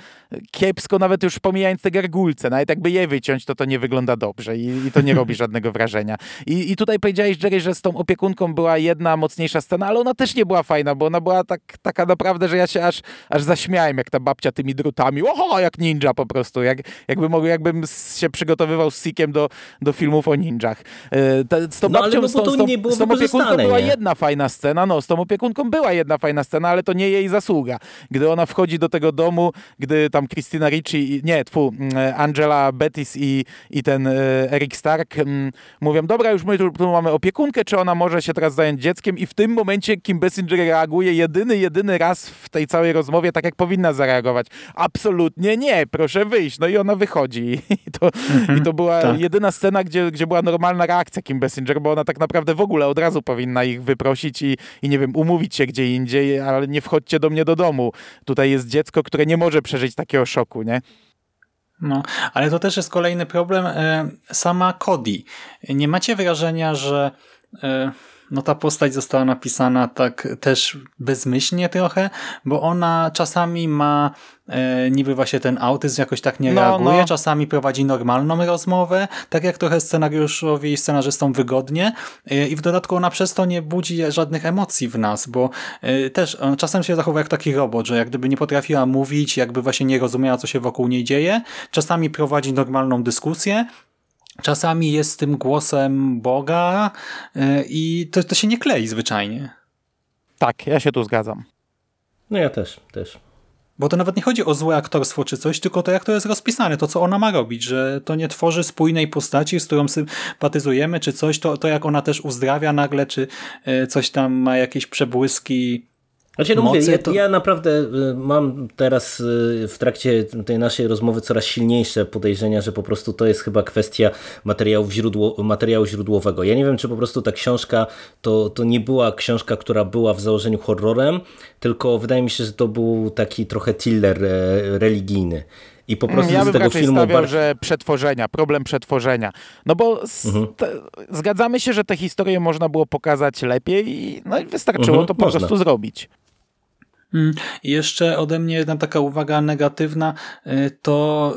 kiepsko, nawet już pomijając te gargulce, nawet jakby je wyciąć, to to nie wygląda dobrze i, i to nie robi żadnego wrażenia. I, I tutaj powiedziałeś, Jerry, że z tą opiekunką była jedna mocniejsza scena, ale ona też nie była fajna, bo ona była tak, taka naprawdę, że ja się aż, aż zaśmiałem, jak ta babcia tymi drutami, oho, jak ninja po prostu, jak, jakby mogł, jakbym się przygotowywał z Sikiem do, do filmów o ninjach. E, z tą no, babcią, no, z, tą, z, tą, nie było z tą opiekunką była nie? jedna fajna scena, no z tą opiekunką była jedna fajna scena, ale to nie jej zasługa. Gdy ona wchodzi do tego domu, gdy tam Christina Ricci, nie, tfu, mm, Angela Bettis i, i ten e, Eric Stark m, mówią, dobra, już my tu, tu, mamy opiekunkę, czy ona może się teraz zająć dzieckiem i w tym momencie Kim Bessinger reaguje jedyny, jedyny raz w tej całej rozmowie tak, jak powinna zareagować. Absolutnie nie, proszę wyjść. No i ona wychodzi. I to, i to była tak. jedyna scena, gdzie, gdzie była normalna reakcja Kim Bessinger, bo ona tak naprawdę w ogóle od razu powinna ich wyprosić i, i nie wiem, umówić się gdzie indziej, ale nie wchodźcie do mnie do domu. Tutaj jest dziecko, które nie może przeżyć takiego szoku, nie? No, ale to też jest kolejny problem. E, sama Cody. Nie macie wrażenia, że e, no ta postać została napisana tak też bezmyślnie trochę, bo ona czasami ma e, niby właśnie ten autyzm jakoś tak nie no, reaguje, no. czasami prowadzi normalną rozmowę, tak jak trochę scenariuszowi i scenarzystom wygodnie e, i w dodatku ona przez to nie budzi żadnych emocji w nas, bo e, też czasem się zachowuje jak taki robot, że jak gdyby nie potrafiła mówić, jakby właśnie nie rozumiała, co się wokół niej dzieje, czasami prowadzi normalną dyskusję, czasami jest tym głosem Boga e, i to, to się nie klei zwyczajnie. Tak, ja się tu zgadzam. No ja też, też. Bo to nawet nie chodzi o złe aktorstwo czy coś, tylko to jak to jest rozpisane, to co ona ma robić, że to nie tworzy spójnej postaci, z którą sympatyzujemy, czy coś, to, to jak ona też uzdrawia nagle, czy e, coś tam ma jakieś przebłyski znaczy, no mówię, ja, to... ja, naprawdę y, mam teraz y, w trakcie tej naszej rozmowy coraz silniejsze podejrzenia, że po prostu to jest chyba kwestia materiału, źródło, materiału źródłowego. Ja nie wiem, czy po prostu ta książka to, to nie była książka, która była w założeniu horrorem, tylko wydaje mi się, że to był taki trochę thriller e, religijny. I po prostu ja bym z tego raczej filmu stawiał, bar... że przetworzenia, problem przetworzenia. No bo mhm. te, zgadzamy się, że tę historię można było pokazać lepiej i, no i wystarczyło mhm, to po można. prostu zrobić. Mm, jeszcze ode mnie jedna taka uwaga negatywna, y, to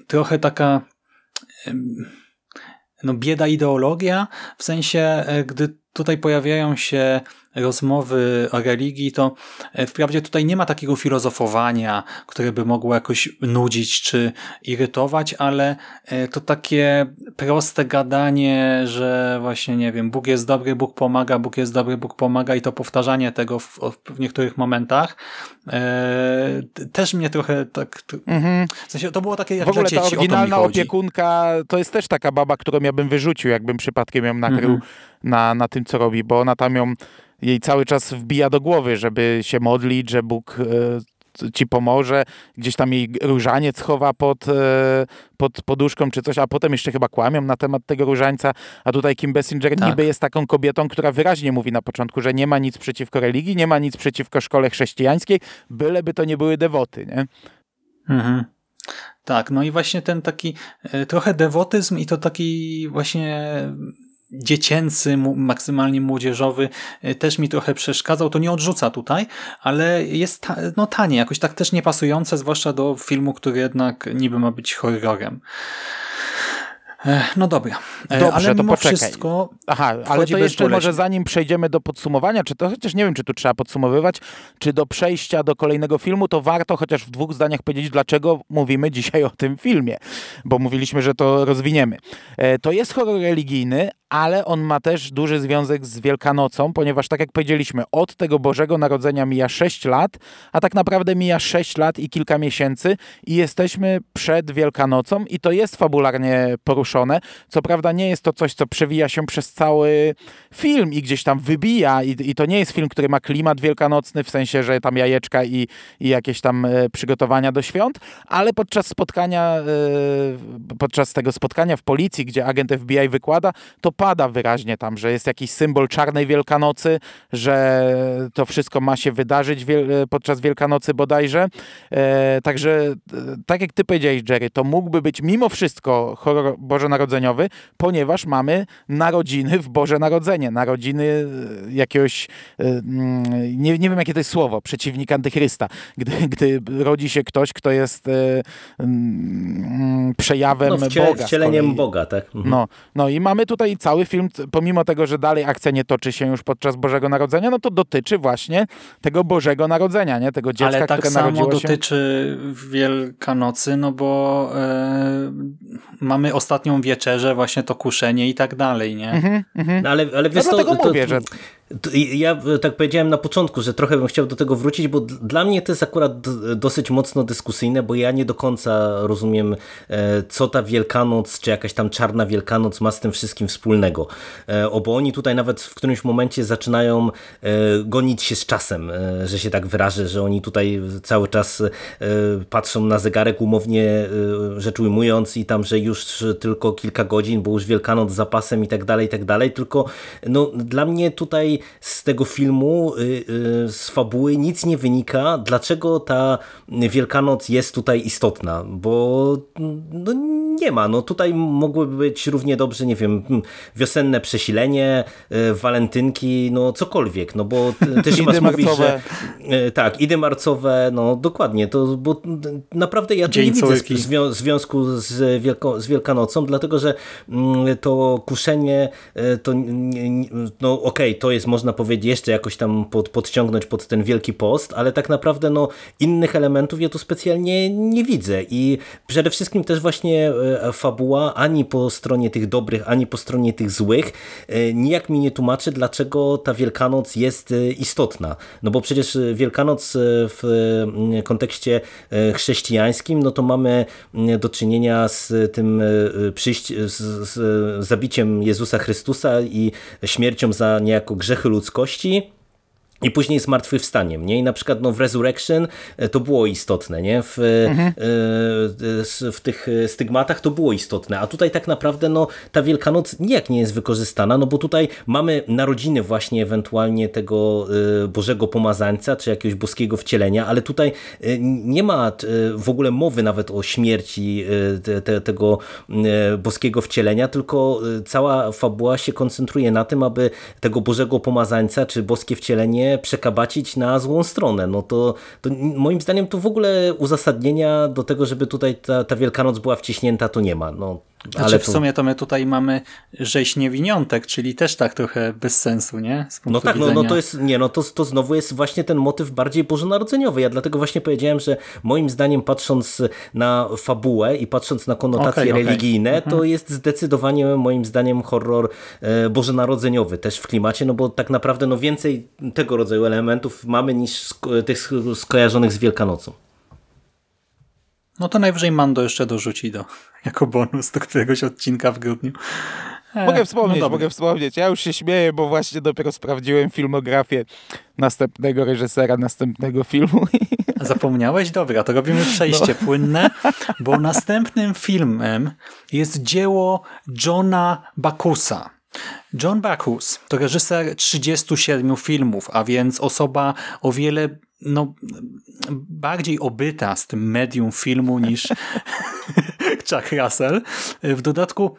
y, trochę taka no bieda ideologia, w sensie, y, gdy tutaj pojawiają się rozmowy o religii, to e, wprawdzie tutaj nie ma takiego filozofowania, które by mogło jakoś nudzić czy irytować, ale e, to takie proste gadanie, że właśnie, nie wiem, Bóg jest dobry, Bóg pomaga, Bóg jest dobry, Bóg pomaga i to powtarzanie tego w, w niektórych momentach e, też mnie trochę tak... Mhm. W sensie to było takie jak W ogóle dla ta dzieci, oryginalna opiekunka to jest też taka baba, którą ja bym wyrzucił, jakbym przypadkiem ją nakrył Mhm. na, na tym, co robi, bo ona tam ją jej cały czas wbija do głowy, żeby się modlić, że Bóg e, ci pomoże. Gdzieś tam jej różaniec chowa pod, e, pod poduszką czy coś, a potem jeszcze chyba kłamią na temat tego różańca. A tutaj Kim Basinger Tak. niby jest taką kobietą, która wyraźnie mówi na początku, że nie ma nic przeciwko religii, nie ma nic przeciwko szkole chrześcijańskiej, byleby to nie były dewoty, nie? Mhm. Tak, no i właśnie ten taki e, trochę dewotyzm i to taki właśnie dziecięcy, maksymalnie młodzieżowy e, też mi trochę przeszkadzał. To nie odrzuca tutaj, ale jest no tanie, jakoś tak też niepasujące, zwłaszcza do filmu, który jednak niby ma być horrorem. E, No dobra, E, Dobrze, ale to mimo poczekaj. wszystko Aha, ale to jeszcze może zanim przejdziemy do podsumowania, czy to chociaż nie wiem, czy tu trzeba podsumowywać, czy do przejścia do kolejnego filmu, to warto chociaż w dwóch zdaniach powiedzieć, dlaczego mówimy dzisiaj o tym filmie, bo mówiliśmy, że to rozwiniemy. E, To jest horror religijny, ale on ma też duży związek z Wielkanocą, ponieważ tak jak powiedzieliśmy, od tego Bożego Narodzenia mija 6 lat, a tak naprawdę mija 6 lat i kilka miesięcy i jesteśmy przed Wielkanocą i to jest fabularnie poruszone. Co prawda nie jest to coś, co przewija się przez cały film i gdzieś tam wybija i, i to nie jest film, który ma klimat wielkanocny, w sensie, że tam jajeczka i, i jakieś tam e, przygotowania do świąt, ale podczas spotkania, e, podczas tego spotkania w policji, gdzie agent FBI wykłada, to pada wyraźnie tam, że jest jakiś symbol czarnej Wielkanocy, że to wszystko ma się wydarzyć podczas Wielkanocy bodajże. E, także e, tak jak ty powiedziałeś, Jerry, to mógłby być mimo wszystko horror bożonarodzeniowy, ponieważ mamy narodziny w Boże Narodzenie, narodziny e, jakiegoś, mm, nie, nie wiem jakie to jest słowo, przeciwnika antychrysta, gdy, gdy rodzi się ktoś, kto jest mm, przejawem No, wciele, Boga. wcieleniem. Boga, tak? Mhm. No, no i mamy tutaj cały film, pomimo tego, że dalej akcja nie toczy się już podczas Bożego Narodzenia, no to dotyczy właśnie tego Bożego Narodzenia, nie? Tego dziecka, Ale tak które samo narodziło się. dotyczy Wielkanocy, no bo e, mamy ostatnią wieczerzę, właśnie to kuszenie i tak dalej, nie? Mhm, mhm. No, ale, ale No wiesz, to, dlatego to, mówię, że to, ja tak powiedziałem na początku, że trochę bym chciał do tego wrócić, bo dla mnie to jest akurat dosyć mocno dyskusyjne, bo ja nie do końca rozumiem, e, co ta Wielkanoc, czy jakaś tam czarna Wielkanoc ma z tym wszystkim wspólnego. E, O, bo oni tutaj nawet w którymś momencie zaczynają e, gonić się z czasem, e, że się tak wyrażę, że oni tutaj cały czas e, patrzą na zegarek umownie e, rzecz ujmując i tam, że już tylko kilka godzin, bo już Wielkanoc zapasem i tak dalej, i tak dalej, tylko no, dla mnie tutaj z tego filmu, y, y, z fabuły nic nie wynika, dlaczego ta Wielkanoc jest tutaj istotna, bo no, nie ma, no tutaj mogłyby być równie dobrze, nie wiem, wiosenne przesilenie, y, walentynki, no cokolwiek, no bo Szymas Idy mówisz, marcowe. że y, tak, idy marcowe, no dokładnie, to bo naprawdę ja tu Dzień nie widzę córki. zwią- związku z, Wielko, z Wielkanocą, dlatego że mm, to kuszenie, e, to no okej, to jest można powiedzieć jeszcze jakoś tam pod, podciągnąć pod ten Wielki Post, ale tak naprawdę no innych elementów ja tu specjalnie nie widzę i przede wszystkim też właśnie e, fabuła ani po stronie tych dobrych, ani po stronie tych złych e, nijak mi nie tłumaczy, dlaczego ta Wielkanoc jest e, istotna. No bo przecież e, Wielkanoc e, w e, kontekście e, chrześcijańskim, no to mamy mm, do czynienia z tym e, przyjść, z, z zabiciem Jezusa Chrystusa i śmiercią za niejako grzechy ludzkości. I później zmartwychwstaniem, nie? I na przykład no, w Resurrection e, to było istotne, nie? W, e, e, s- w tych e, stygmatach to było istotne, a tutaj tak naprawdę no, ta Wielkanoc nijak nie jest wykorzystana, no bo tutaj mamy narodziny właśnie ewentualnie tego e, Bożego Pomazańca, czy jakiegoś boskiego wcielenia, ale tutaj e, nie ma e, w ogóle mowy nawet o śmierci e, te, te, tego e, boskiego wcielenia, tylko e, cała fabuła się koncentruje na tym, aby tego Bożego Pomazańca, czy boskie wcielenie przekabacić na złą stronę. No to, to moim zdaniem to w ogóle uzasadnienia do tego, żeby tutaj ta, ta Wielkanoc była wciśnięta, to nie ma. No, Znaczy Ale w sumie to my tutaj mamy rzeź niewiniątek, czyli też tak trochę bez sensu, nie? No tak, no, no to jest, nie, no to, to znowu jest właśnie ten motyw bardziej bożonarodzeniowy. Ja dlatego właśnie powiedziałem, że moim zdaniem patrząc na fabułę i patrząc na konotacje Okej, okej. religijne, to jest zdecydowanie moim zdaniem horror e, bożonarodzeniowy też w klimacie, no bo tak naprawdę no więcej tego rodzaju elementów mamy niż sko tych skojarzonych z Wielkanocą. No to najwyżej Mando jeszcze dorzuci do, jako bonus do któregoś odcinka w grudniu. E, Mogę wspomnieć, no mogę wspomnieć. Ja już się śmieję, bo właśnie dopiero sprawdziłem filmografię następnego reżysera następnego filmu. Zapomniałeś? Dobra, to robimy przejście No. płynne, bo następnym filmem jest dzieło Johna Bakusa. John Backus to reżyser 37 filmów, a więc osoba o wiele no, bardziej obyta z tym medium filmu niż Chuck Russell. W dodatku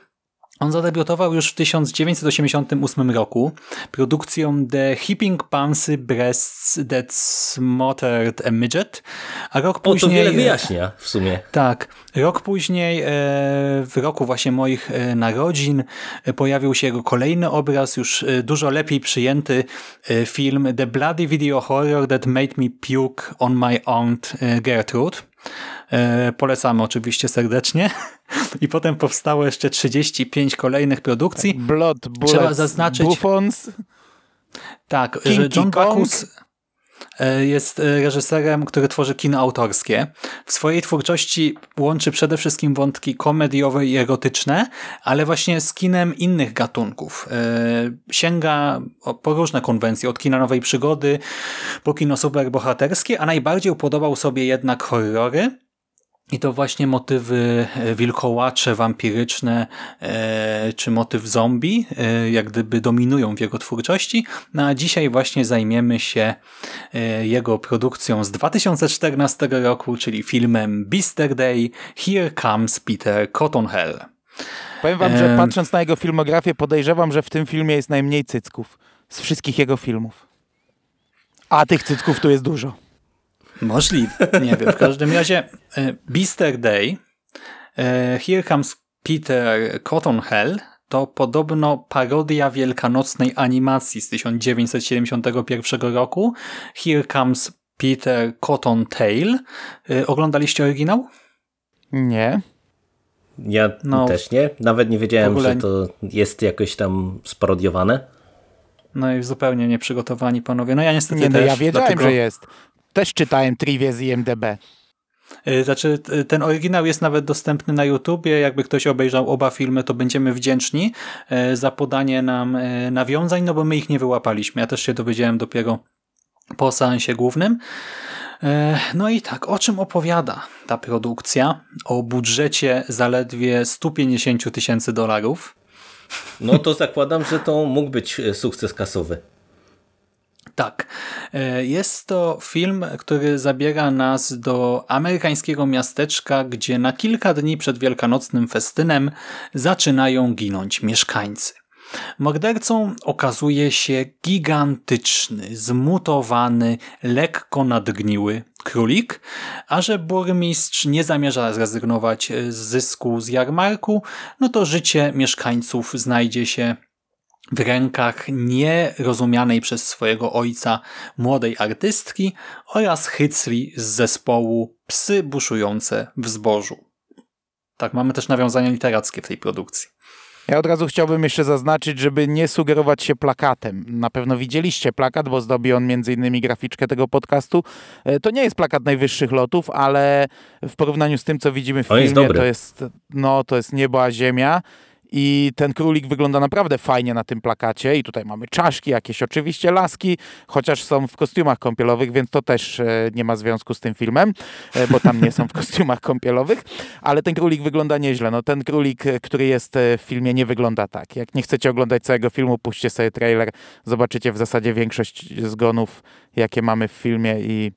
on zadebiutował już w 1988 roku produkcją The Heaping Pansy Breasts That Smothered a Midget, a rok O, to później... wiele wyjaśnia w sumie. Tak. Rok później, e, w roku właśnie moich e, narodzin, e, pojawił się jego kolejny obraz, już e, dużo lepiej przyjęty e, film The Bloody Video Horror That Made Me Puke on My Aunt e, Gertrude. E, Polecamy oczywiście serdecznie. I potem powstało jeszcze 35 kolejnych produkcji. Blood, Trzeba Bullets, zaznaczyć- Buffons. Tak, King że John. Backus e, jest e, reżyserem, który tworzy kino autorskie. W swojej twórczości łączy przede wszystkim wątki komediowe i erotyczne, ale właśnie z kinem innych gatunków. E, Sięga po różne konwencje, od kina nowej przygody po kino superbohaterskie, a najbardziej upodobał sobie jednak horrory. I to właśnie motywy e, wilkołacze, wampiryczne e, czy motyw zombie e, jak gdyby dominują w jego twórczości. No a dzisiaj właśnie zajmiemy się jego produkcją z 2014 roku, czyli filmem Beaster Day Here Comes Peter Cottonhell. Powiem wam, że patrząc na jego filmografię, podejrzewam, że w tym filmie jest najmniej cycków z wszystkich jego filmów. A tych cycków tu jest dużo. Możliwe, nie wiem. W każdym razie e, Beaster Day e, Here Comes Peter Cottonhell to podobno parodia wielkanocnej animacji z 1971 roku. Here Comes Peter Cottontail. E, Oglądaliście oryginał? Nie. Ja No, też nie. Nawet nie wiedziałem, ogóle- że to jest jakoś tam sparodiowane. No i zupełnie nieprzygotowani panowie. No ja niestety Nie, no też. ja wiedziałem, dlatego- że jest. Też czytałem trivia z IMDB. Y, Znaczy, ten oryginał jest nawet dostępny na YouTubie. Jakby ktoś obejrzał oba filmy, to będziemy wdzięczni e, za podanie nam e, nawiązań, no bo my ich nie wyłapaliśmy. Ja też się dowiedziałem dopiero po seansie głównym. E, No i tak, o czym opowiada ta produkcja? O budżecie zaledwie 150 tysięcy dolarów. No to zakładam, że to mógł być e, sukces kasowy. Tak. E, Jest to film, który zabiera nas do amerykańskiego miasteczka, gdzie na kilka dni przed wielkanocnym festynem zaczynają ginąć mieszkańcy. Mordercą okazuje się gigantyczny, zmutowany, lekko nadgniły królik, a że burmistrz nie zamierza zrezygnować z zysku z jarmarku, no to życie mieszkańców znajdzie się w rękach nierozumianej przez swojego ojca młodej artystki oraz hycli z zespołu Psy buszujące w zbożu. Tak, mamy też nawiązania literackie w tej produkcji. Ja od razu chciałbym jeszcze zaznaczyć, żeby nie sugerować się plakatem. Na pewno widzieliście plakat, bo zdobi on między innymi graficzkę tego podcastu. E, To nie jest plakat najwyższych lotów, ale w porównaniu z tym, co widzimy w jest filmie, dobry. to jest, no, to jest niebo a ziemia. I ten królik wygląda naprawdę fajnie na tym plakacie. I tutaj mamy czaszki, jakieś oczywiście laski, chociaż są w kostiumach kąpielowych, więc to też e, nie ma związku z tym filmem, e, bo tam nie są w kostiumach kąpielowych. Ale ten królik wygląda nieźle. No, ten królik, e, który jest w filmie, nie wygląda tak. Jak nie chcecie oglądać całego filmu, puśćcie sobie trailer. Zobaczycie w zasadzie większość zgonów, jakie mamy w filmie i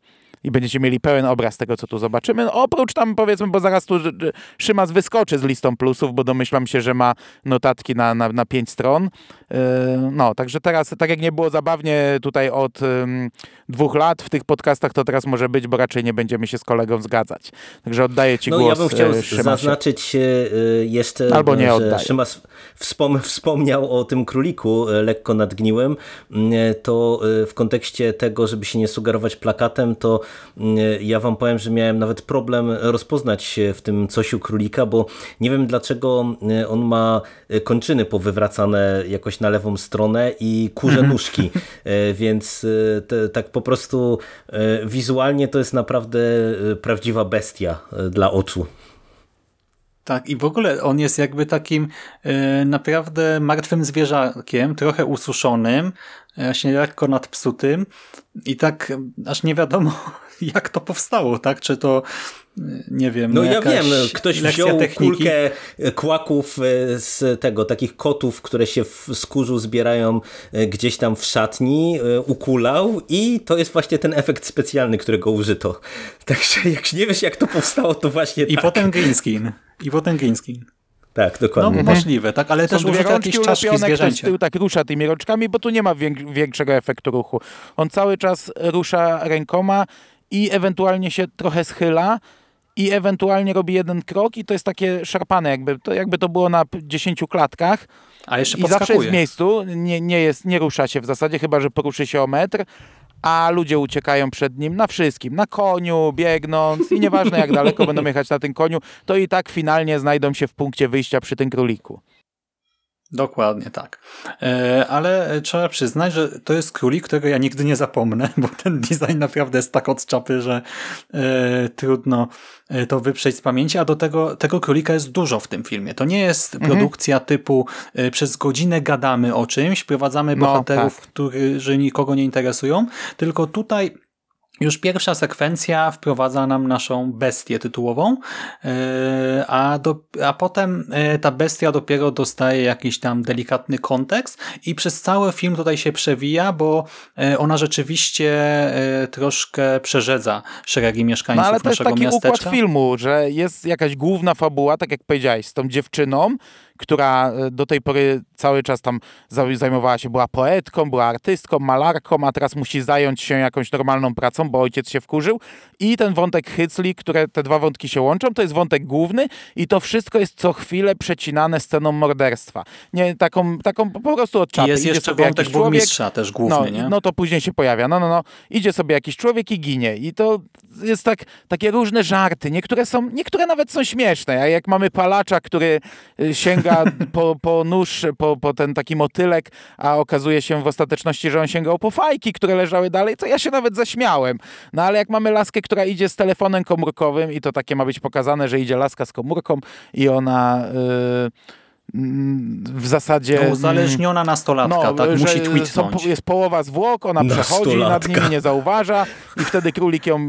i będziecie mieli pełen obraz tego, co tu zobaczymy. No, oprócz tam powiedzmy, bo zaraz tu Szymas wyskoczy z listą plusów, bo domyślam się, że ma notatki na, na, na pięć stron. Yy, no, także teraz, tak jak nie było zabawnie tutaj od dwóch lat w tych podcastach, to teraz może być, bo raczej nie będziemy się z kolegą zgadzać. Także oddaję ci no, głos. Ja bym chciał Szymasie. zaznaczyć jeszcze, Albo nie że oddaję. Szymas wspom wspomniał o tym króliku lekko nadgniłym, to w kontekście tego, żeby się nie sugerować plakatem, to ja wam powiem, że miałem nawet problem rozpoznać w tym cosiu królika, bo nie wiem dlaczego on ma kończyny powywracane jakoś na lewą stronę i kurze Mhm. nóżki, więc te, tak po prostu wizualnie to jest naprawdę prawdziwa bestia dla oczu. Tak, i w ogóle on jest jakby takim e, naprawdę martwym zwierzakiem, trochę ususzonym, właśnie lekko nadpsutym i tak aż nie wiadomo jak to powstało, tak? Czy to nie wiem, no ja wiem, ktoś wziął techniki. kulkę kłaków z tego, takich kotów, które się w skórzu zbierają gdzieś tam w szatni, ukulał i to jest właśnie ten efekt specjalny, którego użyto. Także jak nie wiesz jak to powstało, to właśnie I tak. potem green skin. I potem green skin. Tak, dokładnie. No możliwe, tak, ale Są też rączki jakieś czaszki ulepione, ktoś z zwierzęcia. tyłu tak rusza tymi rączkami, bo tu nie ma większego efektu ruchu. On cały czas rusza rękoma i ewentualnie się trochę schyla i ewentualnie robi jeden krok i to jest takie szarpane, jakby to, jakby to było na 10 klatkach. A jeszcze I zawsze jest w miejscu, nie, nie, jest, nie rusza się w zasadzie, chyba że poruszy się o metr, a ludzie uciekają przed nim na wszystkim, na koniu, biegnąc i nieważne jak daleko będą jechać na tym koniu, to i tak finalnie znajdą się w punkcie wyjścia przy tym króliku. Dokładnie tak. E, ale trzeba przyznać, że to jest królik, którego ja nigdy nie zapomnę, bo ten design naprawdę jest tak od czapy, że e, trudno e, to wyprzeć z pamięci, a do tego, tego królika jest dużo w tym filmie. To nie jest Mhm. produkcja typu e, przez godzinę gadamy o czymś, wprowadzamy No, bohaterów, tak. którzy nikogo nie interesują, tylko tutaj już pierwsza sekwencja wprowadza nam naszą bestię tytułową, yy, a, do, a potem yy, ta bestia dopiero dostaje jakiś tam delikatny kontekst i przez cały film tutaj się przewija, bo yy, ona rzeczywiście troszkę przerzedza szeregi No mieszkańców ale to jest naszego taki miasteczka. układ filmu, że jest jakaś główna fabuła, tak jak powiedziałeś, z tą dziewczyną, która e, do tej pory cały czas tam za- zajmowała się, była poetką, była artystką, malarką, a teraz musi zająć się jakąś normalną pracą, bo ojciec się wkurzył. I ten wątek Hycli, które te dwa wątki się łączą, to jest wątek główny i to wszystko jest co chwilę przecinane sceną morderstwa. Nie, taką, taką po prostu od I czapy. jest Idzie jeszcze sobie wątek burmistrza też główny, no, nie? no to później się pojawia. No, no, no. Idzie sobie jakiś człowiek i ginie. I to jest tak, takie różne żarty. Niektóre są, niektóre nawet są śmieszne. A jak mamy palacza, który y, sięga po, po nóż, po, po ten taki motylek, a okazuje się w ostateczności, że on sięgał po fajki, które leżały dalej, to ja się nawet zaśmiałem. No ale jak mamy laskę, która idzie z telefonem komórkowym i to takie ma być pokazane, że idzie laska z komórką i ona... y, mm, w zasadzie No, uzależniona nastolatka, tak? że Musi są, tweetnąć. jest połowa zwłok, ona przechodzi nad nimi, nie zauważa i wtedy królik ją e,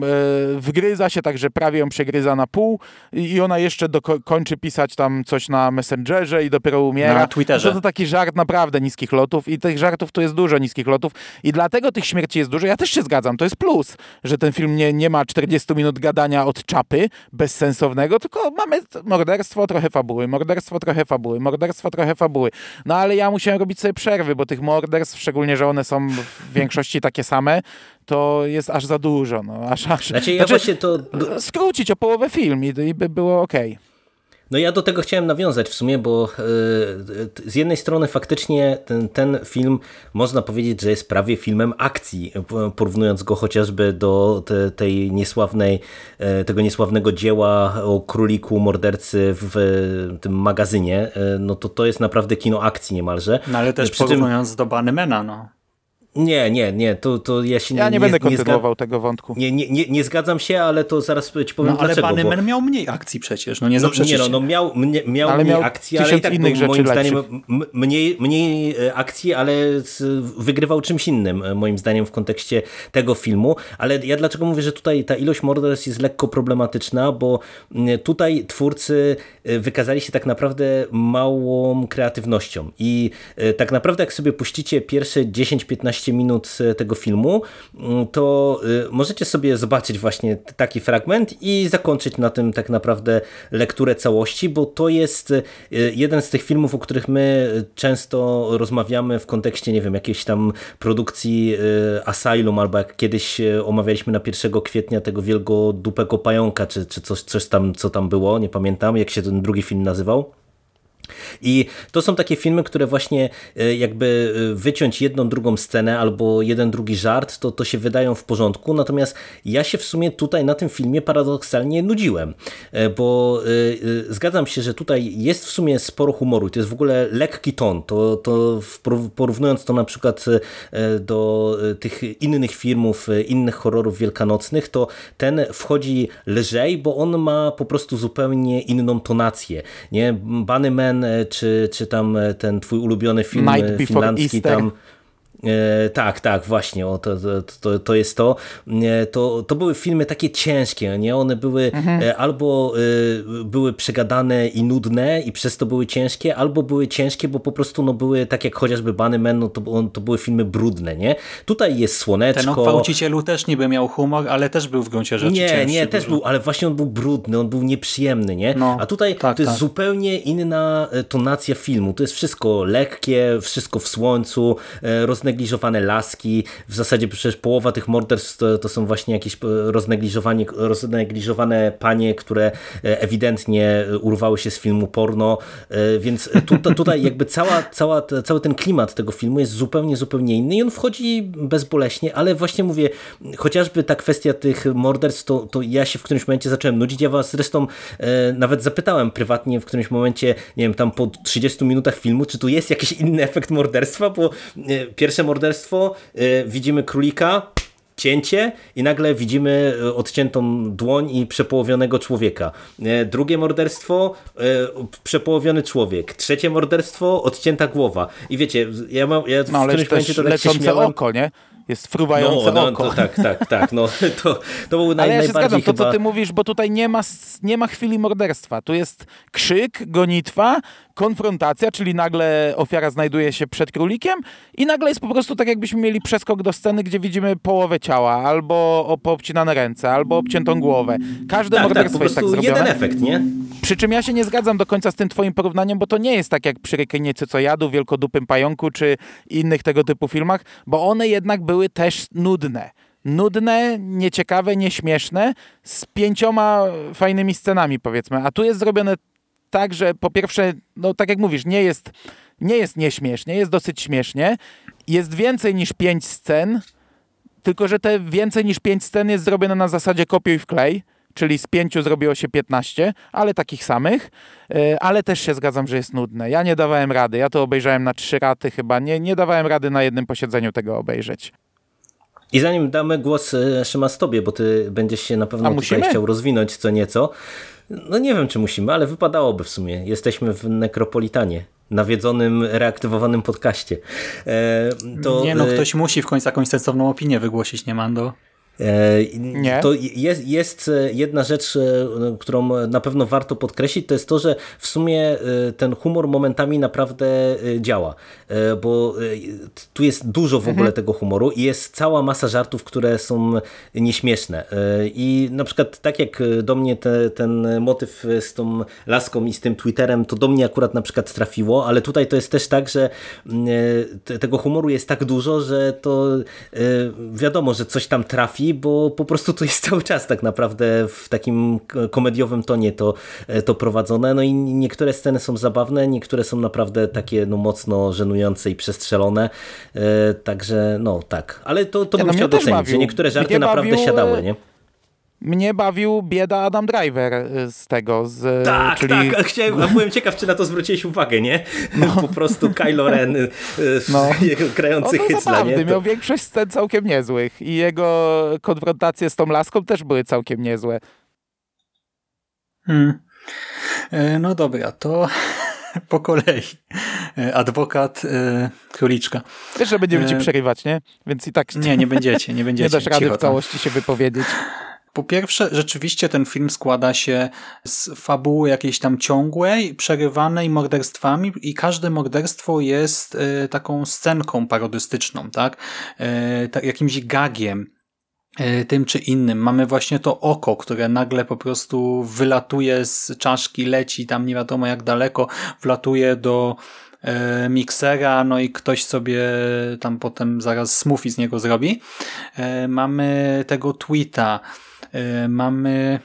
wgryza się, także prawie ją przegryza na pół i ona jeszcze kończy pisać tam coś na Messengerze i dopiero umiera. Na Twitterze. To, to taki żart naprawdę niskich lotów i tych żartów tu jest dużo niskich lotów i dlatego tych śmierci jest dużo. Ja też się zgadzam, to jest plus, że ten film nie, nie ma 40 minut gadania od czapy bezsensownego, tylko mamy morderstwo, trochę fabuły, morderstwo, trochę fabuły, morderstwo, trochę fabuły. No ale ja musiałem robić sobie przerwy, bo tych morderstw, szczególnie, że one są w większości takie same, to jest aż za dużo. No, aż, aż, Znaczy ja właśnie to... skrócić o połowę film i, i by było okej. No ja do tego chciałem nawiązać w sumie, bo e, z jednej strony faktycznie ten, ten film można powiedzieć, że jest prawie filmem akcji, porównując go chociażby do te, tej niesławnej, e, tego niesławnego dzieła o króliku mordercy w tym magazynie, e, no to to jest naprawdę kino akcji niemalże. No ale też Przy porównując do Banymena, no. Nie, nie, nie, to, to ja się Ja nie, nie, będę nie, kontynuował tego wątku. nie, nie, nie, nie zgadzam się, ale to zaraz ci powiem No ale dlaczego. bo- Bannyman miał mniej akcji przecież, no nie no, zaprzeczycie. nie no, no miał, mnie, miał Ale mniej miał akcji, ale i tak innych rzeczy moim zdaniem lepszych. mniej, mniej e, akcji, ale z, wygrywał czymś innym e, moim zdaniem w kontekście tego filmu. Ale ja dlaczego mówię, że tutaj ta ilość morderstw jest lekko problematyczna, bo tutaj twórcy e, wykazali się tak naprawdę małą kreatywnością i tak naprawdę jak sobie puścicie pierwsze 10-15 15 minut tego filmu, mm, to możecie sobie zobaczyć właśnie taki fragment i zakończyć na tym tak naprawdę lekturę całości, bo to jest jeden z tych filmów, o których my często rozmawiamy w kontekście, nie wiem, jakiejś tam produkcji Asylum, albo jak kiedyś omawialiśmy na 1 kwietnia tego wielkodupego pająka, czy, czy coś, coś tam, co tam było, nie pamiętam, jak się ten drugi film nazywał. I to są takie filmy, które właśnie e, jakby e, wyciąć jedną, drugą scenę albo jeden, drugi żart, to, to się wydają w porządku. Natomiast ja się w sumie tutaj na tym filmie paradoksalnie nudziłem, e, bo zgadzam się, że tutaj jest w sumie sporo humoru. To jest w ogóle lekki ton. To, to porównując to na przykład do tych innych filmów, innych horrorów wielkanocnych, to ten wchodzi lżej, bo on ma po prostu zupełnie inną tonację. Nie? Bunnyman E, czy, czy tam e, ten twój ulubiony film Night e, finlandzki tam tak, tak, właśnie, o, to, to, to jest to. E, to. To były filmy takie ciężkie, nie? One były mhm. E, albo były przegadane i nudne i przez to były ciężkie, albo były ciężkie, bo po prostu no, były, tak jak chociażby Bunny Man, no, to, to były filmy brudne, nie? Tutaj jest Słoneczko. Ten o gwałcicielu też niby miał humor, ale też był w gruncie rzeczy Nie, cięższy nie, też był, ale właśnie on był brudny, on był nieprzyjemny, nie? No, A tutaj tak, to jest tak. zupełnie inna tonacja filmu. To jest wszystko lekkie, wszystko w słońcu, rozne roznegliżowane laski, w zasadzie przecież połowa tych morderstw to, to są właśnie jakieś roznegliżowane panie, które e, ewidentnie urwały się z filmu porno, e, więc tu, tutaj jakby cała, cała, cały ten klimat tego filmu jest zupełnie, zupełnie inny i on wchodzi bezboleśnie, ale właśnie mówię, chociażby ta kwestia tych morderstw, to, to ja się w którymś momencie zacząłem nudzić, ja was zresztą e, nawet zapytałem prywatnie w którymś momencie, nie wiem, tam po 30 minutach filmu, czy tu jest jakiś inny efekt morderstwa, bo pierwsze pierwsze morderstwo, y, widzimy królika, cięcie i nagle widzimy y, odciętą dłoń i przepołowionego człowieka. Y, drugie morderstwo, przepołowiony człowiek. Trzecie morderstwo, odcięta głowa. I wiecie, ja mam... Ja no ale też to tak lecące oko, nie? Jest fruwające no, no, oko. No, tak, tak, tak. No, to, to był naj, Ale ja się zgadzam, to co ty mówisz, bo tutaj nie ma, nie ma chwili morderstwa. Tu jest krzyk, gonitwa, konfrontacja, czyli nagle ofiara znajduje się przed królikiem i nagle jest po prostu tak, jakbyśmy mieli przeskok do sceny, gdzie widzimy połowę ciała, albo poobcinane ręce, albo obciętą głowę. Każde tak, tak morderstwo tak, jest tak zrobione. jeden efekt, nie? Przy czym ja się nie zgadzam do końca z tym twoim porównaniem, bo to nie jest tak jak przy Rekynicy co jadu, Wielkodupym Pająku, czy innych tego typu filmach, bo one jednak były też nudne nudne, nieciekawe, nieśmieszne, z pięcioma fajnymi scenami, powiedzmy. A tu jest zrobione tak, że po pierwsze, no tak jak mówisz, nie jest, nie jest nieśmiesznie, jest dosyć śmiesznie. Jest więcej niż pięć scen, tylko że te więcej niż pięć scen jest zrobione na zasadzie kopiuj w klej, czyli z pięciu zrobiło się 15, ale takich samych, e, ale też się zgadzam, że jest nudne. Ja nie dawałem rady, ja to obejrzałem na trzy raty chyba, nie, nie dawałem rady na jednym posiedzeniu tego obejrzeć. I zanim damy głos e, Szymas tobie, bo ty będziesz się na pewno tutaj chciał rozwinąć co nieco, no nie wiem, czy musimy, ale wypadałoby w sumie. Jesteśmy w Nekropolitanie nawiedzonym, reaktywowanym podcaście. E, to, nie no, e, ktoś musi w końcu jakąś sensowną opinię wygłosić, nie Mando? E, nie. To jest, jest e, jedna rzecz, e, którą na pewno warto podkreślić, to jest to, że w sumie ten humor momentami naprawdę działa, bo tu jest dużo w ogóle mhm. tego humoru i jest cała masa żartów, które są nieśmieszne. I na przykład tak jak do mnie te, ten motyw z tą laską i z tym Twitterem, to do mnie akurat na przykład trafiło, ale tutaj to jest też tak, że tego humoru jest tak dużo, że to wiadomo, że coś tam trafi, bo po prostu to jest cały czas tak naprawdę w takim komediowym tonie to, e, to prowadzone. No i niektóre sceny są zabawne, niektóre są naprawdę takie no, mocno żenujące i przestrzelone. E, także no tak. Ale to, to ja, bym no chciał docenić, że niektóre żarty naprawdę siadały, nie? Mnie bawił bieda Adam Driver y, z tego. Z, tak, czyli... tak, chciałem, a byłem ciekaw, czy na to zwróciłeś uwagę, nie? No. Po prostu Kylo Ren y, no. jego krający no, hycla, nie? To... miał większość scen całkiem niezłych i jego konfrontacje z tą laską też były całkiem niezłe. Hmm. E, no dobra, to po kolei. E, adwokat e, króliczka. Wiesz, że będziemy ci przerywać, nie? Więc i tak... Nie, nie będziecie, nie będziecie. Nie dasz rady w całości się wypowiedzieć. Po pierwsze, rzeczywiście ten film składa się z fabuły jakiejś tam ciągłej, przerywanej morderstwami i każde morderstwo jest y, taką scenką parodystyczną, tak? Tak jakimś gagiem y, tym czy innym. Mamy właśnie to oko, które nagle po prostu wylatuje z czaszki, leci tam nie wiadomo jak daleko, wlatuje do e, miksera, no i ktoś sobie tam potem zaraz smoothie z niego zrobi. E, Mamy tego tweeta, e, mamy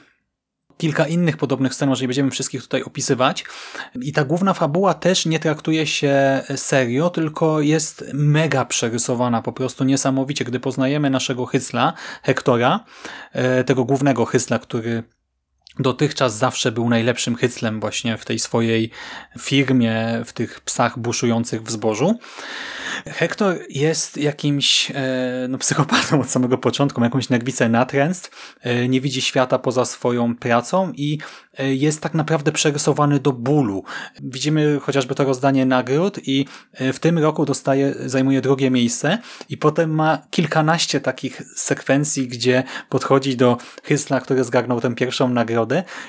kilka innych podobnych scen, może nie będziemy wszystkich tutaj opisywać. I ta główna fabuła też nie traktuje się serio, tylko jest mega przerysowana, po prostu niesamowicie. Gdy poznajemy naszego hysla, Hektora, e, tego głównego hysla, który dotychczas zawsze był najlepszym hyclem właśnie w tej swojej firmie, w tych psach buszujących w zbożu. Hektor jest jakimś e, no, psychopatą od samego początku, ma jakąś nerwicę natręstw, e, nie widzi świata poza swoją pracą i e, jest tak naprawdę przerysowany do bólu. Widzimy chociażby to rozdanie nagród i w tym roku dostaje, zajmuje drugie miejsce i potem ma kilkanaście takich sekwencji, gdzie podchodzi do Hysla, który zgarnął tę pierwszą nagrodę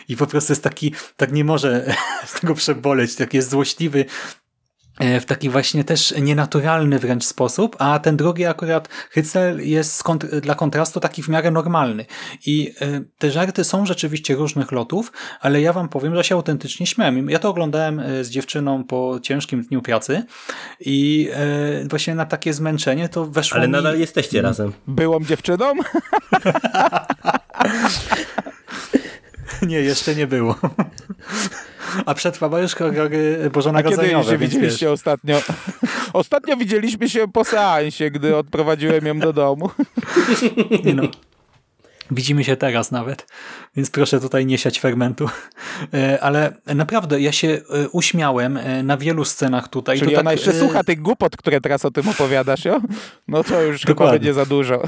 i po prostu jest taki, tak nie może z tego przeboleć, tak jest złośliwy e, w taki właśnie też nienaturalny wręcz sposób, a ten drugi akurat Hycel jest dla kontrastu taki w miarę normalny. I e, te żarty są rzeczywiście różnych lotów, ale ja wam powiem, że się autentycznie śmiałem. Ja to oglądałem e, z dziewczyną po ciężkim dniu pracy i właśnie na takie zmęczenie to weszło Ale mi... nadal jesteście razem. Byłam dziewczyną? Nie, jeszcze nie było. A przetrwała już horrory A kiedy bożonarodzeniowe. się widzieliście wiesz. ostatnio? Ostatnio widzieliśmy się po seansie, gdy odprowadziłem ją do domu. Nie no. Widzimy się teraz nawet, więc proszę tutaj nie siać fermentu. E, Ale naprawdę, ja się e, uśmiałem e, na wielu scenach tutaj. Czyli to ona tak, jeszcze słucha tych głupot, które teraz o tym opowiadasz, jo? No to już chyba Dokładnie. będzie za dużo.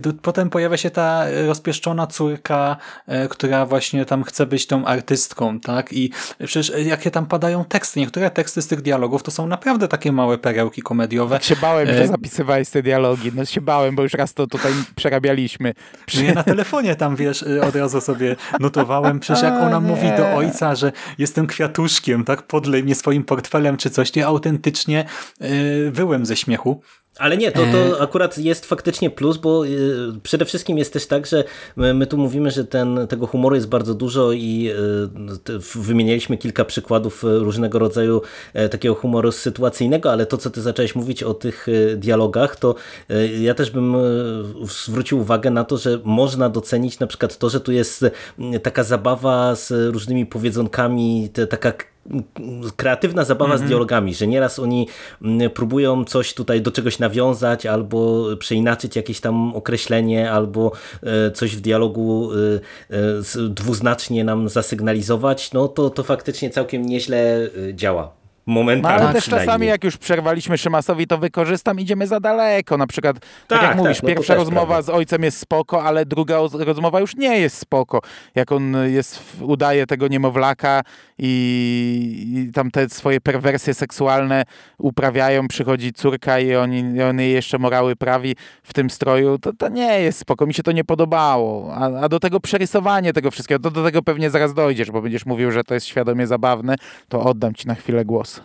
Do- Potem pojawia się ta rozpieszczona córka, e, która właśnie tam chce być tą artystką, tak? I przecież e, jakie tam padają teksty, niektóre teksty z tych dialogów to są naprawdę takie małe perełki komediowe. Tak się bałem, E, że zapisywałeś te dialogi. No się bałem, bo już raz to tutaj przerabialiśmy. Że ja na telefonie tam, wiesz, y, od razu sobie notowałem. Przecież jak ona mówi nie. do ojca, że jestem kwiatuszkiem, tak, podlej mnie swoim portfelem czy coś, ja autentycznie wyłem ze śmiechu. Ale nie, to, to akurat jest faktycznie plus, bo y, przede wszystkim jest też tak, że my, my tu mówimy, że ten, tego humoru jest bardzo dużo i y, wymienialiśmy kilka przykładów y, różnego rodzaju e, takiego humoru sytuacyjnego, ale to, co ty zacząłeś mówić o tych dialogach, to ja też bym zwrócił uwagę na to, że można docenić na przykład to, że tu jest taka zabawa z różnymi powiedzonkami, te, taka kreatywna zabawa z dialogami, że nieraz oni mm, próbują coś tutaj do czegoś nawiązać, albo przeinaczyć jakieś tam określenie, albo e, coś w dialogu e, e, dwuznacznie nam zasygnalizować, no to, to faktycznie całkiem nieźle e, działa. No, Momentami ale też przynajmniej. czasami, jak już przerwaliśmy Szymasowi, to wykorzystam, idziemy za daleko. Na przykład, tak, Tak, jak tak, mówisz, no pierwsza rozmowa prawda. z ojcem jest spoko, ale druga rozmowa już nie jest spoko. Jak on jest, udaje tego niemowlaka i, i tam te swoje perwersje seksualne uprawiają, przychodzi córka i oni, i on jej jeszcze morały prawi w tym stroju, to, to nie jest spoko. Mi się to nie podobało. A, a do tego przerysowanie tego wszystkiego, to do tego pewnie zaraz dojdziesz, bo będziesz mówił, że to jest świadomie zabawne, to oddam ci na chwilę głos.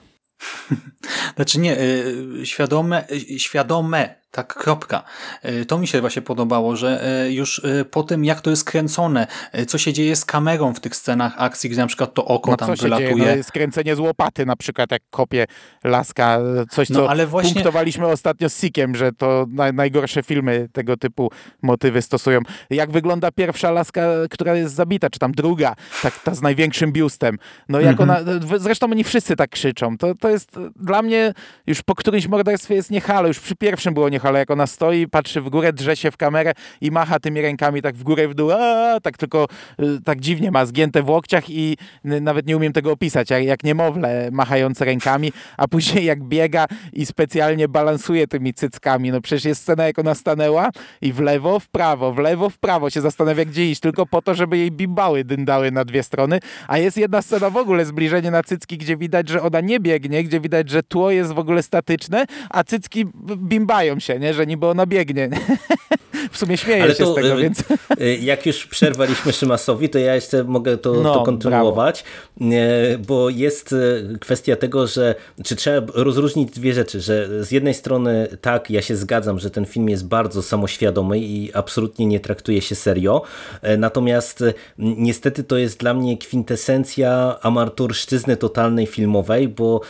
Znaczy nie, y, świadome, y, świadome, tak kropka. Y, To mi się właśnie podobało, że y, już y, po tym jak to jest kręcone, co się dzieje z kamerą w tych scenach akcji, gdzie na przykład to oko No tam co wylatuje. dzieje? No, jest kręcenie z łopaty na przykład, jak kopie laska. Coś, No, co ale właśnie- punktowaliśmy ostatnio z Sikiem, że to naj, najgorsze filmy tego typu motywy stosują. Jak wygląda pierwsza laska, która jest zabita, czy tam druga, tak, ta z największym biustem. No jak Mhm. ona, zresztą oni wszyscy tak krzyczą. To, to jest dla mnie już po którymś morderstwie jest nie halo. Już przy pierwszym było nie halo, jak ona stoi, patrzy w górę, drze się w kamerę i macha tymi rękami tak w górę i w dół, a, tak tylko y, tak dziwnie ma zgięte w łokciach i nawet nie umiem tego opisać, jak, jak niemowlę machające rękami, a później jak biega i specjalnie balansuje tymi cyckami. No przecież jest scena, jak ona stanęła i w lewo, w prawo, w lewo, w prawo się zastanawia, gdzie iść, tylko po to, żeby jej bimbały dyndały na dwie strony, a jest jedna scena w ogóle, zbliżenie na cycki, gdzie widać, że ona nie biegnie, gdzie widać, że tło jest w ogóle statyczne, a cycki bimbają się się, nie? że niby ona biegnie. w sumie śmieję Ale się to, z tego, y, więc... y, Jak już przerwaliśmy Szymasowi, to ja jeszcze mogę to, No, to kontynuować, Nie, bo jest y, kwestia tego, że czy trzeba rozróżnić dwie rzeczy, że z jednej strony tak, ja się zgadzam, że ten film jest bardzo samoświadomy i absolutnie nie traktuje się serio, e, natomiast niestety to jest dla mnie kwintesencja amatorszczyzny totalnej filmowej, bo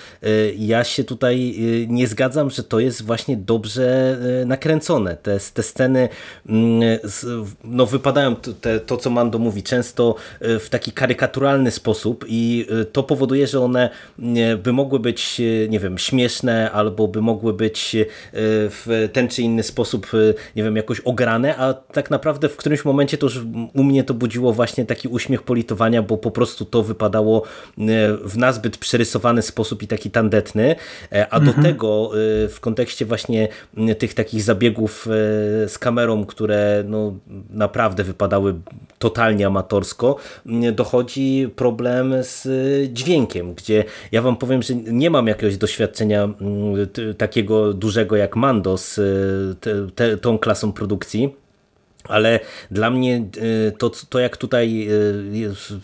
ja się tutaj nie zgadzam, że to jest właśnie dobrze nakręcone. Te, te sceny mm, no, wypadają, te, to co Mando mówi, często y, w taki karykaturalny sposób i y, to powoduje, że one by mogły być, nie wiem, śmieszne albo by mogły być w ten czy inny sposób, nie wiem, jakoś ograne, a tak naprawdę w którymś momencie to już u mnie to budziło właśnie taki uśmiech politowania, bo po prostu to wypadało w nazbyt przerysowany sposób i taki tandetny, e, a do tego y, w kontekście właśnie tych takich zabiegów y, z kamerą, które no, naprawdę wypadały totalnie amatorsko, dochodzi problem z y, dźwiękiem, gdzie ja wam powiem, że nie mam jakiegoś doświadczenia takiego dużego jak Mando z te, te, tą klasą produkcji. Ale dla mnie to, to jak tutaj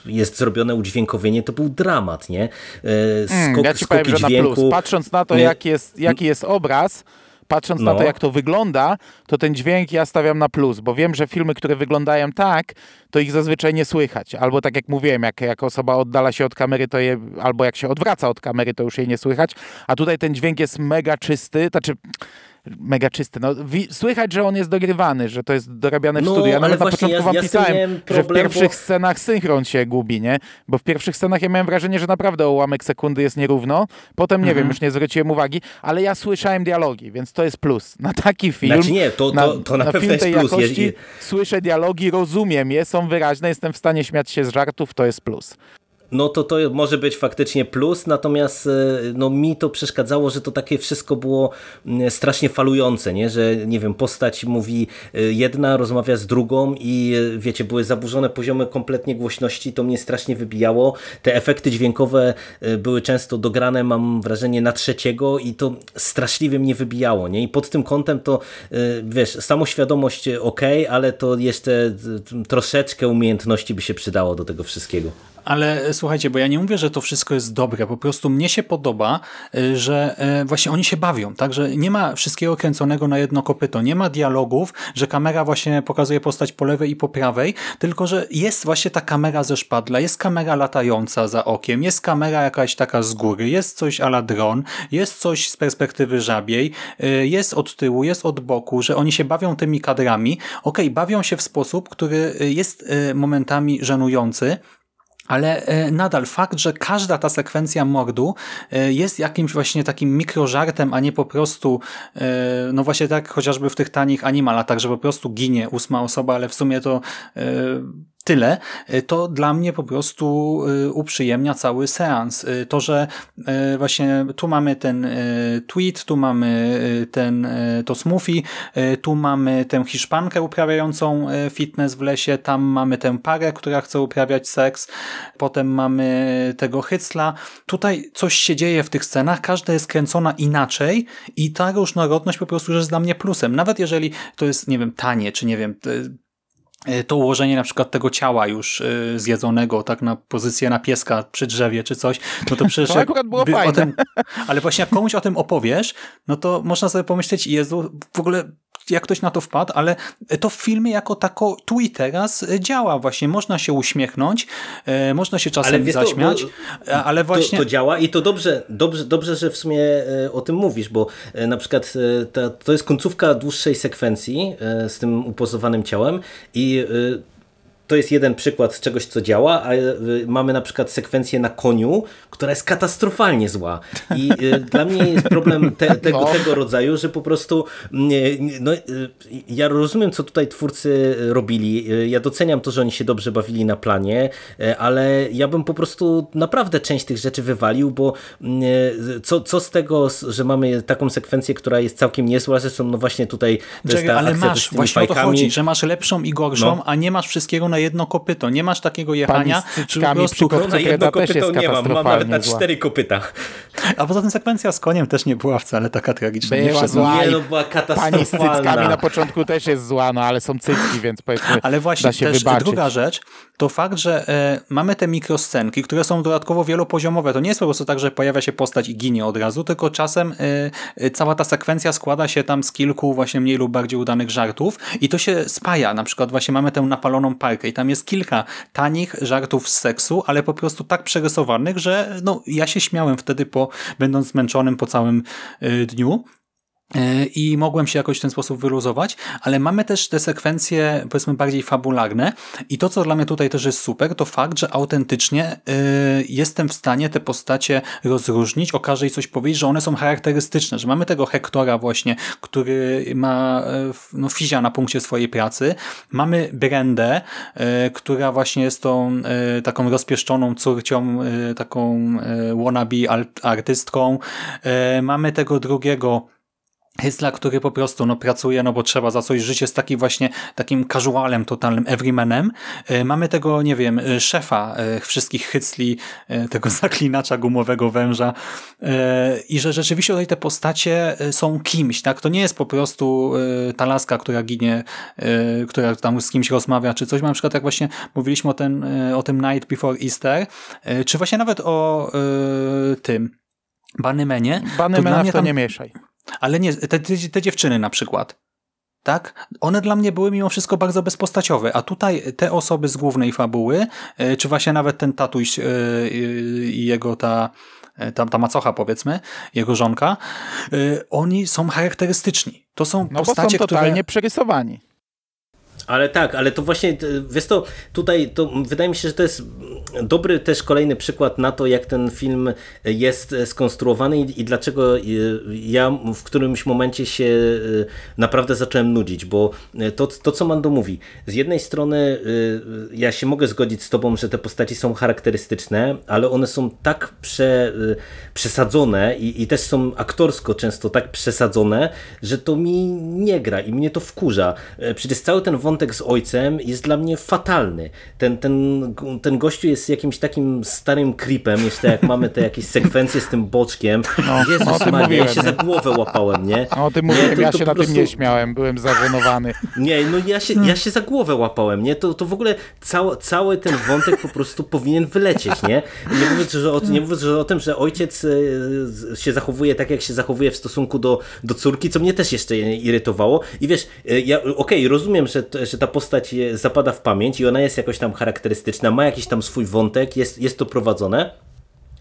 jest, zrobione udźwiękowienie, to był dramat, nie? Y, Mm, Skok, ja ci powiem, że na dźwięku. plus. Patrząc na to, jak jest, jaki jest obraz, patrząc na No. to, jak to wygląda, to ten dźwięk ja stawiam na plus, bo wiem, że filmy, które wyglądają tak, to ich zazwyczaj nie słychać. Albo tak jak mówiłem, jak, jak osoba oddala się od kamery, to je, albo jak się odwraca od kamery, to już jej nie słychać. A tutaj ten dźwięk jest mega czysty, znaczy mega czysty. No, słychać, że on jest dogrywany, że to jest dorabiane w No, studiu. Ja nawet na początku ja- wam ja pisałem, że w pierwszych bo- scenach synchron się gubi, nie? Bo w pierwszych scenach ja miałem wrażenie, że naprawdę ułamek sekundy jest nierówno. Potem nie Mhm. wiem, już nie zwróciłem uwagi, ale ja słyszałem dialogi, więc to jest plus. Na taki film, Znaczy nie, to- na, to- to na pewno jest plus. jakości Je- słyszę dialogi, rozumiem je, są wyraźne, jestem w stanie śmiać się z żartów, to jest plus. No to to może być faktycznie plus, natomiast e, no, mi to przeszkadzało, że to takie wszystko było mm, strasznie falujące, nie? że nie wiem, postać mówi e, jedna, rozmawia z drugą i e, wiecie, były zaburzone poziomy kompletnie głośności, to mnie strasznie wybijało. Te efekty dźwiękowe były często dograne, mam wrażenie, na trzeciego i to straszliwie mnie wybijało. Nie? I pod tym kątem to, wiesz, samoświadomość ok, ale to jeszcze troszeczkę umiejętności by się przydało do tego wszystkiego. Ale e, słuchajcie, bo ja nie mówię, że to wszystko jest dobre, po prostu mnie się podoba, y, że e, właśnie oni się bawią, tak, że nie ma wszystkiego kręconego na jedno kopyto, nie ma dialogów, że kamera właśnie pokazuje postać po lewej i po prawej, tylko że jest właśnie ta kamera ze szpadla, jest kamera latająca za okiem, jest kamera jakaś taka z góry, jest coś ala dron, jest coś z perspektywy żabiej, jest od tyłu, jest od boku, że oni się bawią tymi kadrami, okej, bawią się w sposób, który jest momentami żenujący, ale e, nadal fakt, że każda ta sekwencja mordu e, jest jakimś właśnie takim mikrożartem, a nie po prostu, e, no właśnie tak chociażby w tych tanich animalatach, że po prostu ginie ósma osoba, ale w sumie to tyle, e, to dla mnie po prostu e, uprzyjemnia cały seans. E, To, że właśnie tu mamy ten tweet, tu mamy ten, to smoothie, tu mamy tę Hiszpankę uprawiającą fitness w lesie, tam mamy tę parę, która chce uprawiać seks, potem mamy tego hycla. Tutaj coś się dzieje w tych scenach, każda jest kręcona inaczej i ta różnorodność po prostu jest dla mnie plusem. Nawet jeżeli to jest, nie wiem, tanie, czy nie wiem, to ułożenie na przykład tego ciała już y, zjedzonego tak na pozycję na pieska przy drzewie czy coś, no to przecież To akurat było fajne. Tym, ale właśnie jak komuś o tym opowiesz, no to można sobie pomyśleć, Jezu, w ogóle jak ktoś na to wpadł, ale to w filmie jako tako tu i teraz działa właśnie. Można się uśmiechnąć, e, można się czasem to- zaśmiać, bo- e, ale właśnie... To, to działa i to dobrze, dobrze, dobrze, że w sumie e, o tym mówisz, bo na przykład ta, to jest końcówka dłuższej sekwencji z tym upozowanym ciałem i to jest jeden przykład czegoś, co działa, a e, mamy na przykład sekwencję na koniu, która jest katastrofalnie zła. I e, dla mnie jest problem te, tego, No. tego rodzaju, że po prostu nie, nie- no, ja rozumiem, co tutaj twórcy robili. Ja doceniam to, że oni się dobrze bawili na planie, ale ja bym po prostu naprawdę część tych rzeczy wywalił, bo mm, co, co z tego, że mamy taką sekwencję, która jest całkiem niezła, zresztą no właśnie tutaj to jest ta ale akcja masz, z tymi właśnie o to fajkami. chodzi, że masz lepszą i gorszą, No. a nie masz wszystkiego na na jedno kopyto. Nie masz takiego jechania, z że po cyczkami prostu... na jedno kopyto nie mam, mam nawet na zła. cztery kopyta. A poza tym sekwencja z koniem też nie była wcale taka tragiczna. nie Była przez- zła. Nie no, była Pani z katastrofalna. cyckami na początku też jest zła, no ale są cycki, więc powiedzmy Ale właśnie da się też wybaczyć. druga rzecz, to fakt, że e, mamy te mikroscenki, które są dodatkowo wielopoziomowe. To nie jest po prostu tak, że pojawia się postać i ginie od razu, tylko czasem e, e, cała ta sekwencja składa się tam z kilku właśnie mniej lub bardziej udanych żartów i to się spaja. Na przykład właśnie mamy tę napaloną parkę i tam jest kilka tanich żartów z seksu, ale po prostu tak przerysowanych, że no, ja się śmiałem wtedy, po, będąc zmęczonym po całym e, dniu. E, i mogłem się jakoś w ten sposób wyluzować, ale mamy też te sekwencje powiedzmy bardziej fabularne. I to, co dla mnie tutaj też jest super, to fakt, że autentycznie e, jestem w stanie te postacie rozróżnić, o każdej coś powiedzieć, że one są charakterystyczne, że mamy tego Hektora właśnie, który ma e, no, fizia na punkcie swojej pracy, mamy Brendę, e, która właśnie jest tą e, taką rozpieszczoną córcią, taką wannabe art- artystką, mamy tego drugiego Hysla, który po prostu no, pracuje, no bo trzeba za coś żyć, jest taki właśnie takim casualem, totalnym everymanem. E, Mamy tego, nie wiem, e, szefa e, wszystkich hycli, tego zaklinacza gumowego węża i że rzeczywiście tutaj te postacie są kimś, tak? To nie jest po prostu ta laska, która ginie, która tam z kimś rozmawia, czy coś. Na przykład jak właśnie mówiliśmy o, ten, o tym Night Before Easter, czy właśnie nawet o tym Bannymanie, to dla Banymena mnie to tam nie mieszaj. Ale nie, te, te, dziewczyny na przykład. Tak? One dla mnie były mimo wszystko bardzo bezpostaciowe, a tutaj te osoby z głównej fabuły, e, czy właśnie nawet ten tatuś e, i jego ta, e, ta, ta macocha powiedzmy, jego żonka, oni są charakterystyczni. To są No bo postacie, są totalnie które... przerysowani. Ale tak, ale to właśnie, t- wiesz to, tutaj to wydaje mi się, że to jest dobry też kolejny przykład na to, jak ten film jest skonstruowany i, i dlaczego y, ja w którymś momencie się y, naprawdę zacząłem nudzić, bo to, to co Mando mówi, z jednej strony ja się mogę zgodzić z tobą, że te postaci są charakterystyczne, ale one są tak prze, przesadzone i, i też są aktorsko często tak przesadzone, że to mi nie gra i mnie to wkurza. E, Przecież cały ten wątek z ojcem jest dla mnie fatalny. Ten, ten, ten gościu jest jakimś takim starym creepem, jeszcze jak mamy te jakieś sekwencje z tym boczkiem. No, Jezus o tym Maria, ja mówiłem, się nie? za głowę łapałem, nie? O tym Nie, mówiłem, to- ja to się na tym nie prostu- śmiałem, byłem zażenowany. Nie, no ja się, ja się za głowę łapałem, nie? To, to w ogóle cały, cały ten wątek po prostu powinien wylecieć, nie? Nie mówiąc, że o, nie mówiąc że o tym, że ojciec e, się zachowuje tak, jak się zachowuje w stosunku do, do córki, co mnie też jeszcze irytowało. I wiesz, e, ja okej, rozumiem, że, że ta postać zapada w pamięć i ona jest jakoś tam charakterystyczna, ma jakiś tam swój wątek, jest, jest to prowadzone.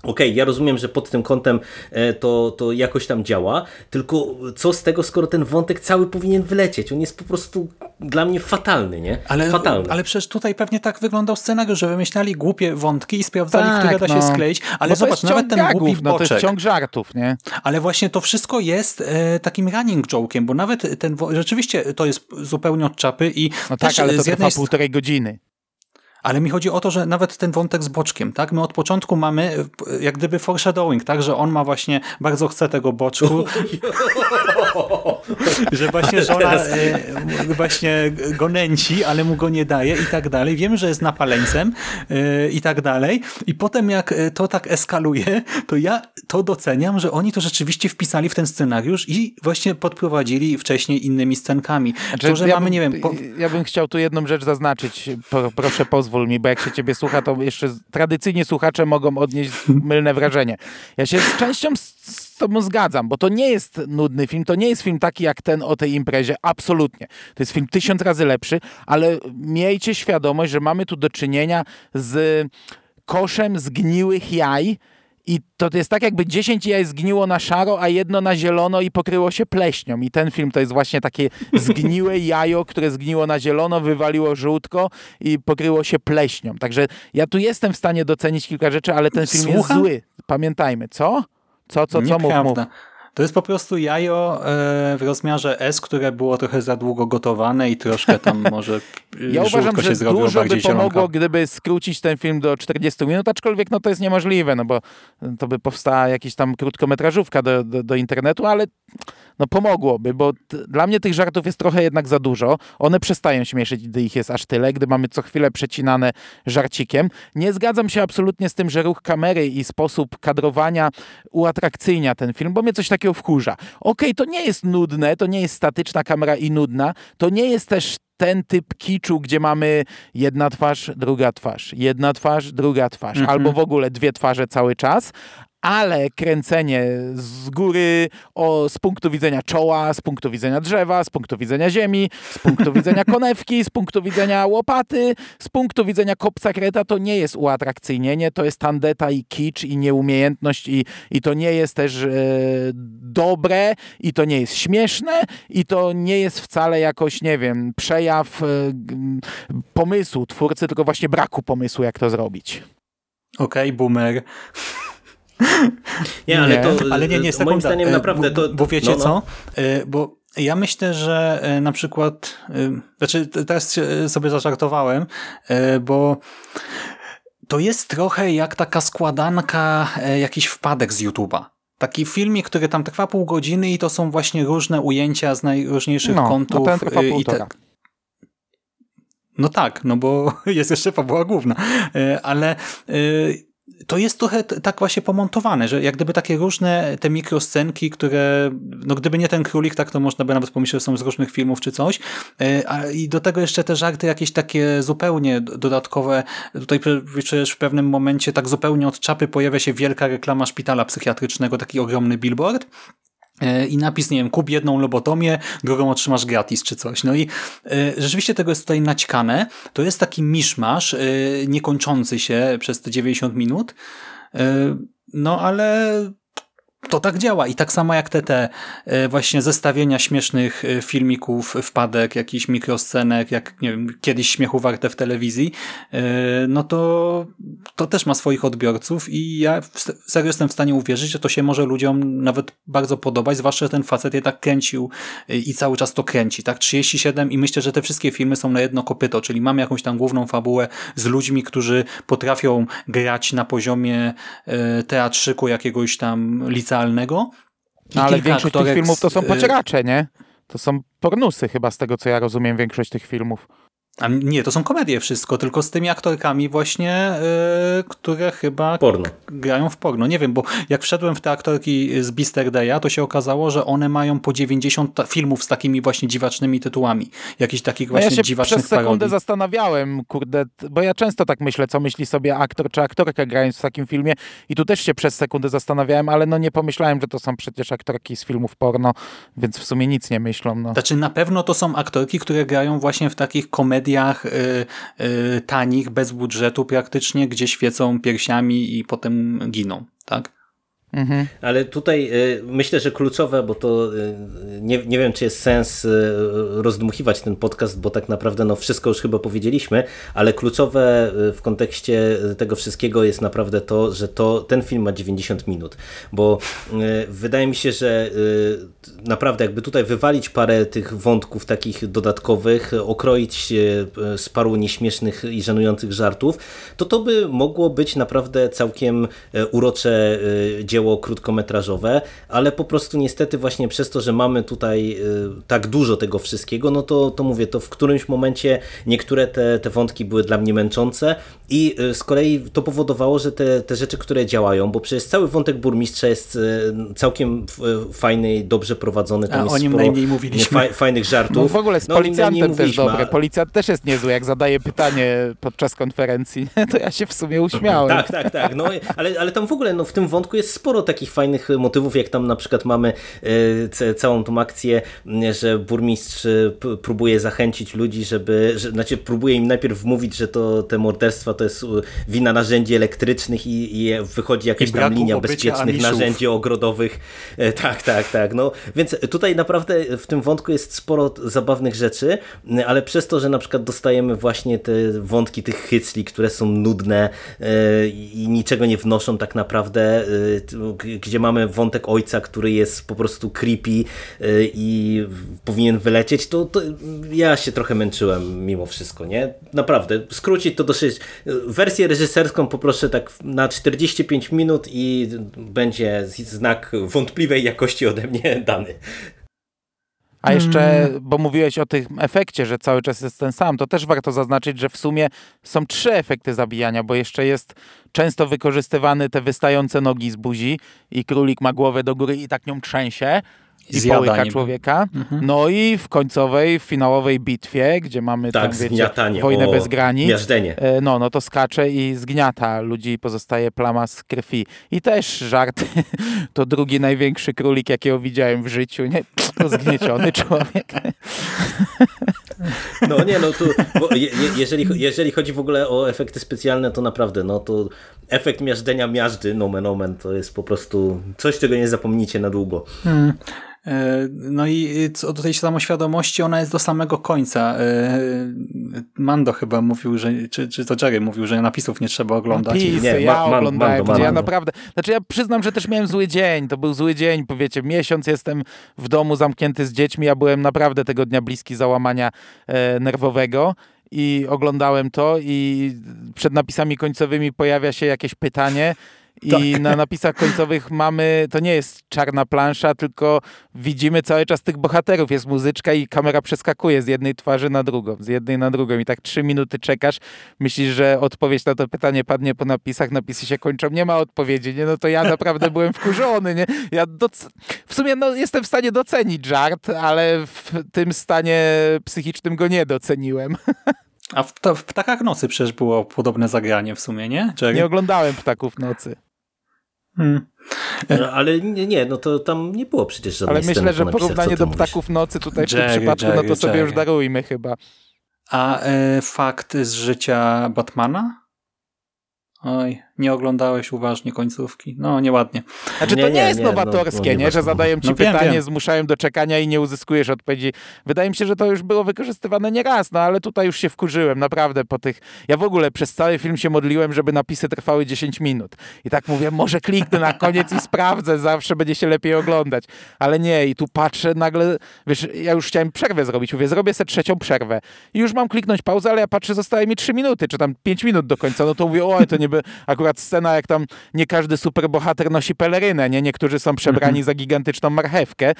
Okej, ja rozumiem, że pod tym kątem e, to, to jakoś tam działa, tylko co z tego, skoro ten wątek cały powinien wylecieć? On jest po prostu dla mnie fatalny, nie? Ale, fatalny. ale przecież tutaj pewnie tak wyglądał scenariusz, że wymyślali głupie wątki i sprawdzali, które da się no. skleić, ale to zobacz, nawet ten gagów, głupi no, to jest ciąg żartów, nie? Ale właśnie to wszystko jest e, takim running joke'iem, bo nawet ten, rzeczywiście to jest zupełnie od czapy i No tak, ale to z jednej półtorej godziny. Ale mi chodzi o to, że nawet ten wątek z boczkiem, tak? My od początku mamy e, jak gdyby foreshadowing, tak? Że on ma właśnie, bardzo chce tego boczku, że właśnie żona e, właśnie go nęci, ale mu go nie daje i tak dalej. Wiemy, że jest napaleńcem e, i tak dalej. I potem jak e, to tak eskaluje, to ja to doceniam, że oni to rzeczywiście wpisali w ten scenariusz i właśnie podprowadzili wcześniej innymi scenkami. Znaczy, to, że ja mamy, bym, nie wiem... Po... Ja bym chciał tu jedną rzecz zaznaczyć. Pro, proszę pozwól mi, bo jak się ciebie słucha, to jeszcze tradycyjnie słuchacze mogą odnieść mylne wrażenie. Ja się z częścią z, tobą zgadzam, bo to nie jest nudny film, to nie jest film taki jak ten o tej imprezie, absolutnie. To jest film tysiąc razy lepszy, ale miejcie świadomość, że mamy tu do czynienia z koszem zgniłych jaj, i to jest tak, jakby 10 jaj zgniło na szaro, a jedno na zielono i pokryło się pleśnią. I ten film to jest właśnie takie zgniłe jajo, które zgniło na zielono, wywaliło żółtko i pokryło się pleśnią. Także ja tu jestem w stanie docenić kilka rzeczy, ale ten film jest Słucham? zły. Pamiętajmy. Co? Co, co, co? Mów, Nieprawda. mów. To jest po prostu jajo e, w rozmiarze S, które było trochę za długo gotowane i troszkę tam może e, Ja uważam, że dużo by pomogło, zielonko. gdyby skrócić ten film do 40 minut, aczkolwiek no to jest niemożliwe, no bo to by powstała jakaś tam krótkometrażówka do, do, do internetu, ale no pomogłoby, bo dla mnie tych żartów jest trochę jednak za dużo. One przestają śmieszyć, gdy ich jest aż tyle, gdy mamy co chwilę przecinane żarcikiem. Nie zgadzam się absolutnie z tym, że ruch kamery i sposób kadrowania uatrakcyjnia ten film, bo mnie coś takiego wkurza. Okej, okay, to nie jest nudne, to nie jest statyczna kamera i nudna, to nie jest też ten typ kiczu, gdzie mamy jedna twarz, druga twarz, jedna twarz, druga twarz, mhm. albo w ogóle dwie twarze cały czas, ale kręcenie z góry o, z punktu widzenia czoła, z punktu widzenia drzewa, z punktu widzenia ziemi, z punktu widzenia konewki, z punktu widzenia łopaty, z punktu widzenia kopca kreta, to nie jest uatrakcyjnienie, to jest tandeta i kicz i nieumiejętność i, i to nie jest też e, dobre i to nie jest śmieszne i to nie jest wcale jakoś, nie wiem, przejaw e, pomysłu twórcy, tylko właśnie braku pomysłu, jak to zrobić. Okej, okay, boomer. Nie, ale to ale nie, nie, sekunda, moim zdaniem naprawdę to... Bo wiecie no, no. co? E, bo ja myślę, że e, na przykład, e, znaczy teraz sobie zażartowałem, bo to jest trochę jak taka składanka jakiś wpadek z YouTube'a. Taki filmik, który tam trwa pół godziny i to są właśnie różne ujęcia z najróżniejszych no, kątów. No ten trwa i te... No tak, no bo jest jeszcze fabuła główna, ale to jest trochę tak właśnie pomontowane, że jak gdyby takie różne te mikroscenki, które, no gdyby nie ten królik, tak to można by nawet pomyśleć, że są z różnych filmów czy coś. E, I do tego jeszcze te żarty jakieś takie zupełnie dodatkowe. Tutaj przecież w pewnym momencie tak zupełnie od czapy pojawia się wielka reklama szpitala psychiatrycznego, taki ogromny billboard i napis, nie wiem, kup jedną lobotomię, drugą otrzymasz gratis czy coś. No i y, rzeczywiście tego jest tutaj naćkane. To jest taki miszmasz, y, niekończący się przez te 90 minut. No ale to tak działa i tak samo jak te, te e, właśnie zestawienia śmiesznych e, filmików, wpadek, jakichś mikroscenek, jak nie wiem, kiedyś śmiechu warte w telewizji, e, no to to też ma swoich odbiorców i ja serio jestem w stanie uwierzyć, że to się może ludziom nawet bardzo podobać, zwłaszcza, że ten facet je tak kręcił i cały czas to kręci, tak? 37 i myślę, że te wszystkie filmy są na jedno kopyto, czyli mamy jakąś tam główną fabułę z ludźmi, którzy potrafią grać na poziomie teatrzyku jakiegoś tam licealnego No, ale większość tych filmów to są y, pocieracze, nie? To są pornusy chyba z tego, co ja rozumiem, większość tych filmów. A nie, to są komedie wszystko, tylko z tymi aktorkami właśnie, yy, które chyba porno. grają w porno. Nie wiem, bo jak wszedłem w te aktorki z Beaster Day'a, to się okazało, że one mają po 90 filmów z takimi właśnie dziwacznymi tytułami. Jakichś takich właśnie no ja się dziwacznych przez sekundę parodii. zastanawiałem, kurde, bo ja często tak myślę, co myśli sobie aktor czy aktorka grając w takim filmie i tu też się przez sekundę zastanawiałem, ale no nie pomyślałem, że to są przecież aktorki z filmów porno, więc w sumie nic nie myślą. No. Znaczy na pewno to są aktorki, które grają właśnie w takich komediach komediach y, y, tanich, bez budżetu praktycznie, gdzie świecą piersiami i potem giną, tak? Mhm. Ale tutaj y, myślę, że kluczowe, bo to y, nie, nie wiem, czy jest sens y, rozdmuchiwać ten podcast, bo tak naprawdę no, wszystko już chyba powiedzieliśmy, ale kluczowe w kontekście tego wszystkiego jest naprawdę to, że to, ten film ma 90 minut, bo wydaje mi się, że naprawdę jakby tutaj wywalić parę tych wątków takich dodatkowych, okroić z paru nieśmiesznych i żenujących żartów, to to by mogło być naprawdę całkiem urocze dzieło dzieło krótkometrażowe, ale po prostu niestety właśnie przez to, że mamy tutaj y, tak dużo tego wszystkiego, no to, to mówię, to w którymś momencie niektóre te, te wątki były dla mnie męczące i y, z kolei to powodowało, że te, te rzeczy, które działają, bo przecież cały wątek burmistrza jest y, całkiem fajny i dobrze prowadzony. Tam A o nim najmniej mówiliśmy. Faj, fajnych żartów. No w ogóle z no, policjantem też dobre. Policjant też jest niezły, jak zadaje pytanie podczas konferencji, to ja się w sumie uśmiałem. Tak, tak, tak. No, ale, ale tam w ogóle no, w tym wątku jest sporo takich fajnych motywów, jak tam na przykład mamy e, całą tą akcję, że burmistrz e, próbuje zachęcić ludzi, żeby, że, znaczy próbuje im najpierw wmówić, że to te morderstwa to jest wina narzędzi elektrycznych i, i wychodzi jakaś tam linia bezpiecznych narzędzi ogrodowych. E, tak, tak, tak. No, więc tutaj naprawdę w tym wątku jest sporo zabawnych rzeczy, ale przez to, że na przykład dostajemy właśnie te wątki tych hycli, które są nudne i niczego nie wnoszą tak naprawdę, gdzie mamy wątek ojca, który jest po prostu creepy y, i powinien wylecieć, to, to ja się trochę męczyłem mimo wszystko, nie? Naprawdę, skrócić to do 6. Wersję reżyserską poproszę tak na 45 minut i będzie znak wątpliwej jakości ode mnie dany. A jeszcze, bo mówiłeś o tym efekcie, że cały czas jest ten sam, to też warto zaznaczyć, że w sumie są trzy efekty zabijania, bo jeszcze jest często wykorzystywany te wystające nogi z buzi i królik ma głowę do góry i tak nią trzęsie i Zjada połyka człowieka. No i w końcowej, w finałowej bitwie, gdzie mamy Tak, tam, wiecie, wojnę bez granic, Miażdżenie. E, No, no to skacze i zgniata ludzi pozostaje plama z krwi. I też żart, to drugi największy królik, jakiego widziałem w życiu, nie? To zgnieciony człowiek. No nie, no tu, je, je, jeżeli, jeżeli chodzi w ogóle o efekty specjalne, to naprawdę, no to efekt miażdżenia miażdży, nomen omen, to jest po prostu coś, czego nie zapomnicie na długo. E, No i co do tej samoświadomości, ona jest do samego końca. E, Mando chyba mówił, że, czy, czy to Jerry mówił, że napisów nie trzeba oglądać. Pisy, Nie, ja ma- ma- oglądałem, Mando, gdzie ja Mando. naprawdę, znaczy ja przyznam, że też miałem zły dzień, to był zły dzień, powiecie, miesiąc jestem w domu zamknięty z dziećmi, ja byłem naprawdę tego dnia bliski załamania e, nerwowego i oglądałem to i przed napisami końcowymi pojawia się jakieś pytanie i na napisach końcowych mamy, to nie jest czarna plansza, tylko widzimy cały czas tych bohaterów, jest muzyczka i kamera przeskakuje z jednej twarzy na drugą, z jednej na drugą i tak trzy minuty czekasz, myślisz, że odpowiedź na to pytanie padnie po napisach, napisy się kończą, nie ma odpowiedzi, nie? No to ja naprawdę byłem wkurzony, nie? Ja w sumie no, jestem w stanie docenić żart, ale w tym stanie psychicznym go nie doceniłem. A w, w Ptakach Nocy przecież było podobne zagranie w sumie, nie? Jerry? Nie oglądałem Ptaków Nocy. Hmm. No, ale nie, nie, no to tam nie było przecież żadnej Ale myślę, że porównanie do mówisz. Ptaków Nocy tutaj w tym Jerry, przypadku, no Jerry, to sobie już Jerry. darujmy chyba. A e, fakt z życia Batmana? Oj, nie oglądałeś uważnie końcówki. No, nieładnie. Znaczy Nie, to nie, nie, jest nie, no, nowatorskie, no, nie, nie że zadają ci No wiem, pytanie, wiem. zmuszają do czekania i nie uzyskujesz odpowiedzi. Wydaje mi się, że to już było wykorzystywane nieraz, no ale tutaj już się wkurzyłem, naprawdę po tych... Ja w ogóle przez cały film się modliłem, żeby napisy trwały 10 minut. I tak mówię, może kliknę na koniec i sprawdzę, zawsze będzie się lepiej oglądać. Ale nie, i tu patrzę nagle, wiesz, ja już chciałem przerwę zrobić, mówię, zrobię sobie trzecią przerwę. I już mam kliknąć pauzę, ale ja patrzę, zostaje mi 3 minuty, czy tam 5 minut do końca, no to mówię, oj, to nie by akurat scena, jak tam nie każdy superbohater nosi pelerynę, nie? Niektórzy są przebrani za gigantyczną marchewkę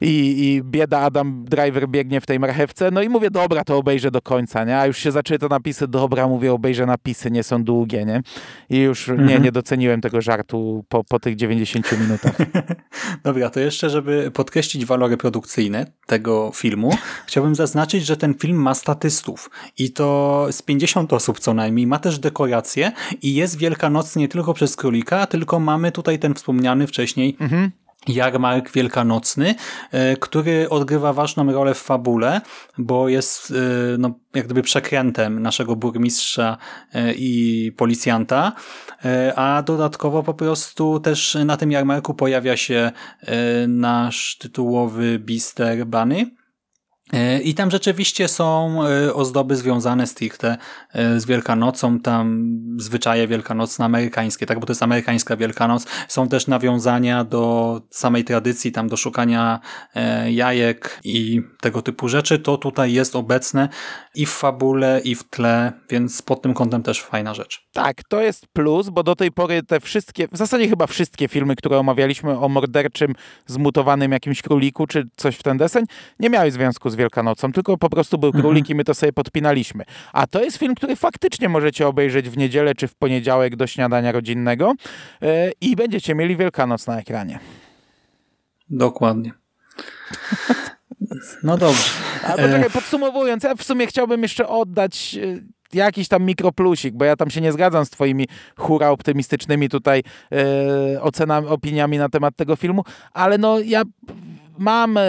i, i bieda Adam Driver biegnie w tej marchewce, no i mówię, dobra, to obejrzę do końca, nie? A już się zaczęły te napisy, dobra, mówię, obejrzę napisy, nie są długie, nie? I już nie, nie doceniłem tego żartu po, po tych 90 minutach. Dobra, to jeszcze, żeby podkreślić walory produkcyjne tego filmu, chciałbym zaznaczyć, że ten film ma statystów i to z 50 osób co najmniej, ma też dekoracje i jest Wielkanoc nie tylko przez królika, tylko mamy tutaj ten wspomniany wcześniej jarmark wielkanocny, e, który odgrywa ważną rolę w fabule, bo jest e, no, jak gdyby przekrętem naszego burmistrza e, i policjanta, a dodatkowo po prostu też na tym jarmarku pojawia się nasz tytułowy Bister Bunny, I tam rzeczywiście są ozdoby związane stricte z Wielkanocą, tam zwyczaje wielkanocne amerykańskie, tak, bo to jest amerykańska Wielkanoc. Są też nawiązania do samej tradycji, tam do szukania e, jajek i tego typu rzeczy. To tutaj jest obecne i w fabule, i w tle, więc pod tym kątem też fajna rzecz. Tak, to jest plus, bo do tej pory te wszystkie, w zasadzie chyba wszystkie filmy, które omawialiśmy o morderczym, zmutowanym jakimś króliku, czy coś w ten deseń, nie miały związku z Wielkanocą, tylko po prostu był królik i my to sobie podpinaliśmy. A to jest film, który faktycznie możecie obejrzeć w niedzielę czy w poniedziałek do śniadania rodzinnego yy, i będziecie mieli Wielkanoc na ekranie. Dokładnie. No dobrze. A poczekaj, podsumowując, ja w sumie chciałbym jeszcze oddać e, jakiś tam mikroplusik, bo ja tam się nie zgadzam z twoimi hura optymistycznymi tutaj e, ocenami, opiniami na temat tego filmu, ale no ja mam e,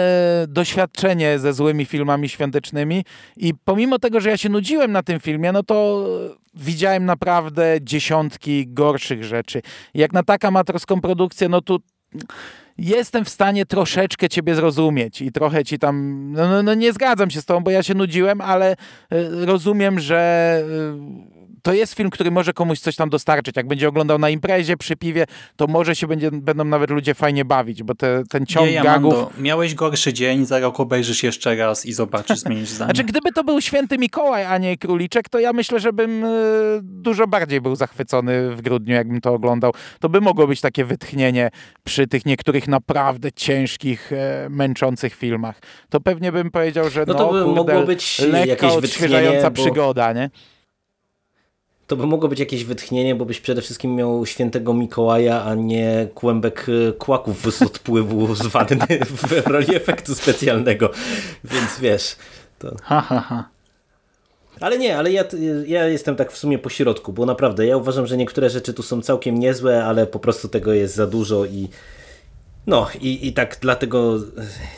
doświadczenie ze złymi filmami świątecznymi i pomimo tego, że ja się nudziłem na tym filmie, no to widziałem naprawdę dziesiątki gorszych rzeczy. Jak na tak amatorską produkcję, no to jestem w stanie troszeczkę ciebie zrozumieć i trochę ci tam, no, no, no nie zgadzam się z tobą, bo ja się nudziłem, ale e, rozumiem, że e, to jest film, który może komuś coś tam dostarczyć. Jak będzie oglądał na imprezie, przy piwie, to może się będzie, będą nawet ludzie fajnie bawić, bo te, ten ciąg gagów... Amando, miałeś gorszy dzień, za rok obejrzysz jeszcze raz i zobaczysz, zmienisz zdanie. Znaczy, gdyby to był święty Mikołaj, a nie Króliczek, to ja myślę, że bym e, dużo bardziej był zachwycony w grudniu, jakbym to oglądał. To by mogło być takie wytchnienie przy tych niektórych naprawdę ciężkich, e, męczących filmach. To pewnie bym powiedział, że No no, to by kurde, mogło być lekka, jakieś odświeżająca bo- przygoda, nie? To by mogło być jakieś wytchnienie, bo byś przede wszystkim miał świętego Mikołaja, a nie kłębek e, kłaków z odpływu z wanny w roli efektu specjalnego. Więc wiesz... To... Ha, ha, ha. Ale nie, ale ja, ja jestem tak w sumie po środku, bo naprawdę ja uważam, że niektóre rzeczy tu są całkiem niezłe, ale po prostu tego jest za dużo i no i, i tak dlatego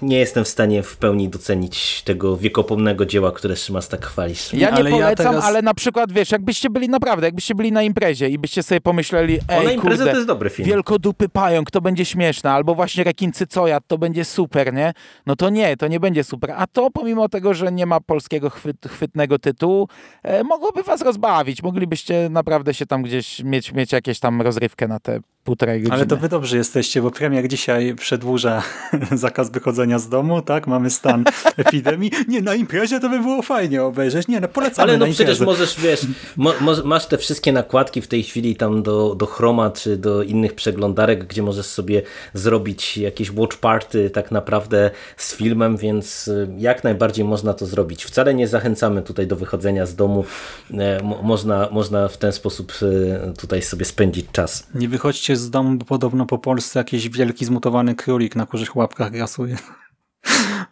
nie jestem w stanie w pełni docenić tego wiekopomnego dzieła, które Szymas tak chwalisz. Ja nie Ale ja polecam, teraz- ale na przykład, wiesz, jakbyście byli naprawdę, jakbyście byli na imprezie i byście sobie pomyśleli, O, na ej, imprezę kurde, to jest dobry film. wielkodupy pająk, to będzie śmieszne, albo właśnie rekin cycojat, to będzie super, nie? No to nie, to nie będzie super. A to pomimo tego, że nie ma polskiego chwyt, chwytnego tytułu, e, mogłoby was rozbawić. Moglibyście naprawdę się tam gdzieś mieć, mieć jakieś tam rozrywkę na te półtorej godziny. Ale to wy dobrze jesteście, bo premier dzisiaj przedłuża zakaz wychodzenia z domu, tak? Mamy stan epidemii. Nie, na imprezie to by było fajnie obejrzeć. Nie, no polecamy Ale no na przecież możesz, wiesz, mo, mo, masz te wszystkie nakładki w tej chwili tam do, do Chroma czy do innych przeglądarek, gdzie możesz sobie zrobić jakieś watch party tak naprawdę z filmem, więc y, jak najbardziej można to zrobić. Wcale nie zachęcamy tutaj do wychodzenia z domu. E, mo, można, można w ten sposób y, tutaj sobie spędzić czas. Nie wychodźcie z domu, bo podobno po Polsce jakiś wielki zmutowany królik na kurzych łapkach grasuje.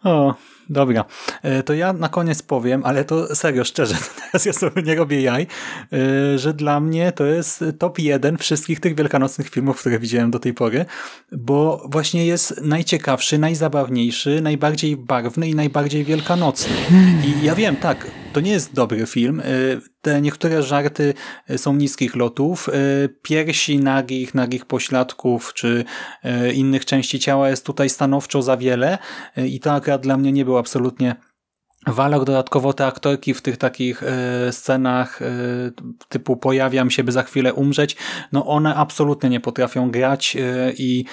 O, dobra. E, To ja na koniec powiem, ale to serio, szczerze, teraz ja sobie nie robię jaj, e, że dla mnie to jest top jeden wszystkich tych wielkanocnych filmów, które widziałem do tej pory, bo właśnie jest najciekawszy, najzabawniejszy, najbardziej barwny i najbardziej wielkanocny. I ja wiem, tak, to nie jest dobry film. E, Te niektóre żarty e, są niskich lotów. e, Piersi nagich, nagich pośladków czy innych części ciała jest tutaj stanowczo za wiele i to akurat dla mnie nie był absolutnie walor. Dodatkowo te aktorki w tych takich e, scenach e, typu pojawiam się, by za chwilę umrzeć, no one absolutnie nie potrafią grać e, i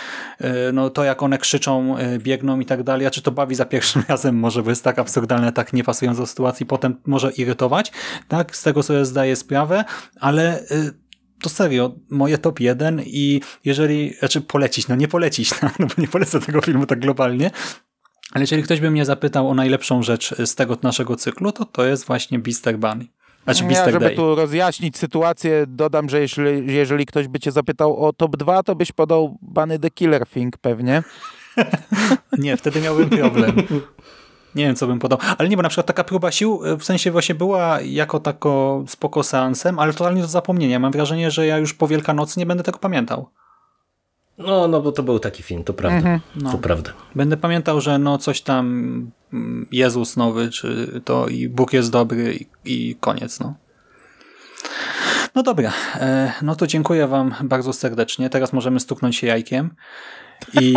no to jak one krzyczą, biegną i tak dalej, a czy to bawi za pierwszym razem może, bo jest tak absurdalne, tak nie pasując do sytuacji, potem może irytować, tak, z tego sobie zdaję sprawę, ale to serio, moje top 1 i jeżeli, znaczy polecić, no nie polecić, no bo nie polecę tego filmu tak globalnie, ale jeżeli ktoś by mnie zapytał o najlepszą rzecz z tego naszego cyklu, to to jest właśnie Beaster Bunny. Znaczy Ja, żeby Day. tu rozjaśnić sytuację, dodam, że jeśli, jeżeli ktoś by cię zapytał o top 2, to byś podał Bunny the Killer Thing pewnie. Nie, wtedy miałbym problem. Nie wiem, co bym podał. Ale nie, bo na przykład taka próba sił w sensie właśnie była jako tako spoko seansem, ale totalnie do zapomnienia. Mam wrażenie, że ja już po Wielkanocy nie będę tego pamiętał. No, no bo to był taki film, to prawda. no. To prawda. Będę pamiętał, że no coś tam mm, Jezus nowy, czy to i Bóg jest dobry i, i koniec, no. No dobra, e, no to dziękuję wam bardzo serdecznie. Teraz możemy stuknąć się jajkiem i,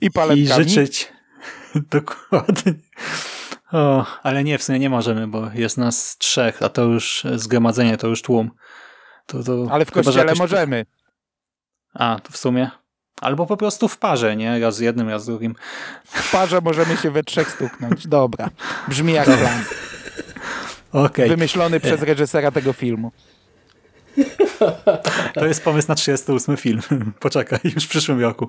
I i paletkami. życzyć dokładnie. O, ale nie, w sumie nie możemy, bo jest nas trzech, a to już zgromadzenie, to już tłum. To, to Ale w kościele jakoś- możemy. A, to w sumie. Albo po prostu w parze, nie? Raz z jednym, raz z drugim. W parze możemy się we trzech stuknąć. Dobra. Brzmi jak plan. Okej. Wymyślony przez reżysera tego filmu. To jest pomysł na 38 film. Poczekaj, już w przyszłym roku.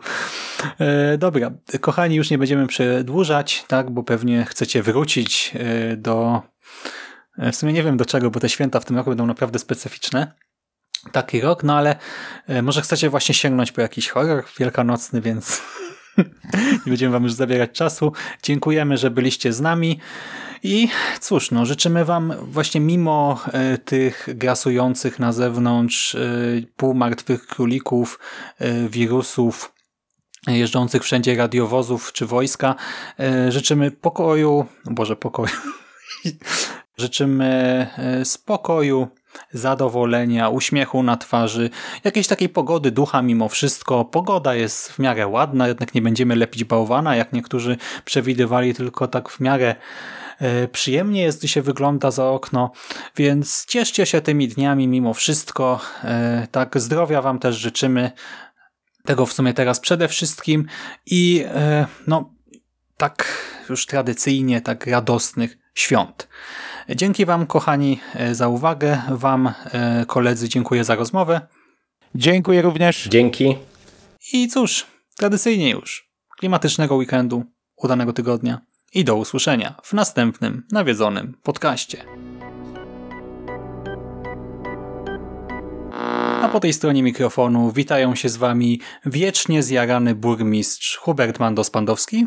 E, dobra, kochani, już nie będziemy przedłużać, tak, bo pewnie chcecie wrócić e, do... e, W sumie nie wiem do czego, bo te święta w tym roku będą naprawdę specyficzne. Taki rok, no ale e, może chcecie właśnie sięgnąć po jakiś horror wielkanocny, więc nie będziemy wam już zabierać czasu. Dziękujemy, że byliście z nami. I cóż, no, życzymy Wam właśnie mimo e, tych grasujących na zewnątrz e, półmartwych królików, wirusów, jeżdżących wszędzie radiowozów czy wojska, życzymy pokoju, Boże pokoju, życzymy spokoju, zadowolenia, uśmiechu na twarzy, jakiejś takiej pogody ducha mimo wszystko. Pogoda jest w miarę ładna, jednak nie będziemy lepić bałwana, jak niektórzy przewidywali, tylko tak w miarę e, przyjemnie jest, gdy się wygląda za okno, więc cieszcie się tymi dniami mimo wszystko. E, tak, zdrowia Wam też życzymy. Tego w sumie teraz przede wszystkim i e, no tak już tradycyjnie, tak radosnych świąt. Dzięki Wam, kochani, za uwagę. Wam, koledzy, dziękuję za rozmowę. Dziękuję również. Dzięki. I cóż, tradycyjnie już. Klimatycznego weekendu, udanego tygodnia i do usłyszenia w następnym nawiedzonym podcaście. A po tej stronie mikrofonu witają się z Wami wiecznie zjarany burmistrz Hubert Mandos-Pandowski.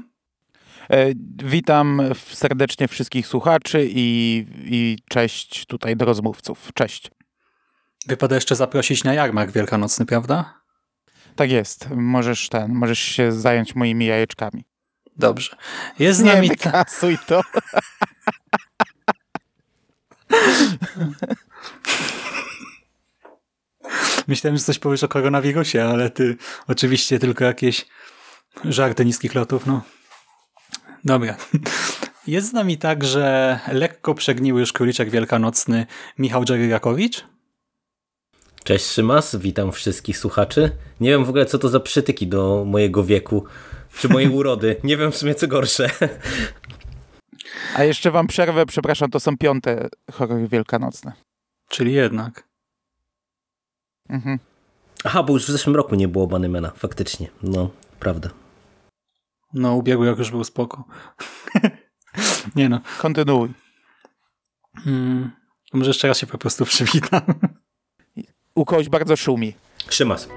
E, witam serdecznie wszystkich słuchaczy i, i cześć tutaj do rozmówców. Cześć. Wypada jeszcze zaprosić na jarmark wielkanocny, prawda? Tak jest. Możesz ten, możesz się zająć moimi jajeczkami. Dobrze. Jest z Nie nami... wykasuj to. Myślałem, że coś powiesz o koronawirusie, ale ty oczywiście tylko jakieś żarty niskich lotów, no. Dobra. Jest z nami także lekko przegniły już króliczek wielkanocny Michał Dżeryrakowicz. Cześć Szymas, witam wszystkich słuchaczy. Nie wiem w ogóle co to za przytyki do mojego wieku, czy mojej urody. Nie wiem w sumie co gorsze. A jeszcze wam przerwę, przepraszam, to są piąte horrory wielkanocne. Czyli jednak. Mhm. Aha, bo już w zeszłym roku nie było Banymena, faktycznie. No, prawda. No, ubiegły rok już był spoko. nie no. Kontynuuj. Hmm, może jeszcze raz się po prostu przywitam. U kogoś bardzo szumi. Szymas.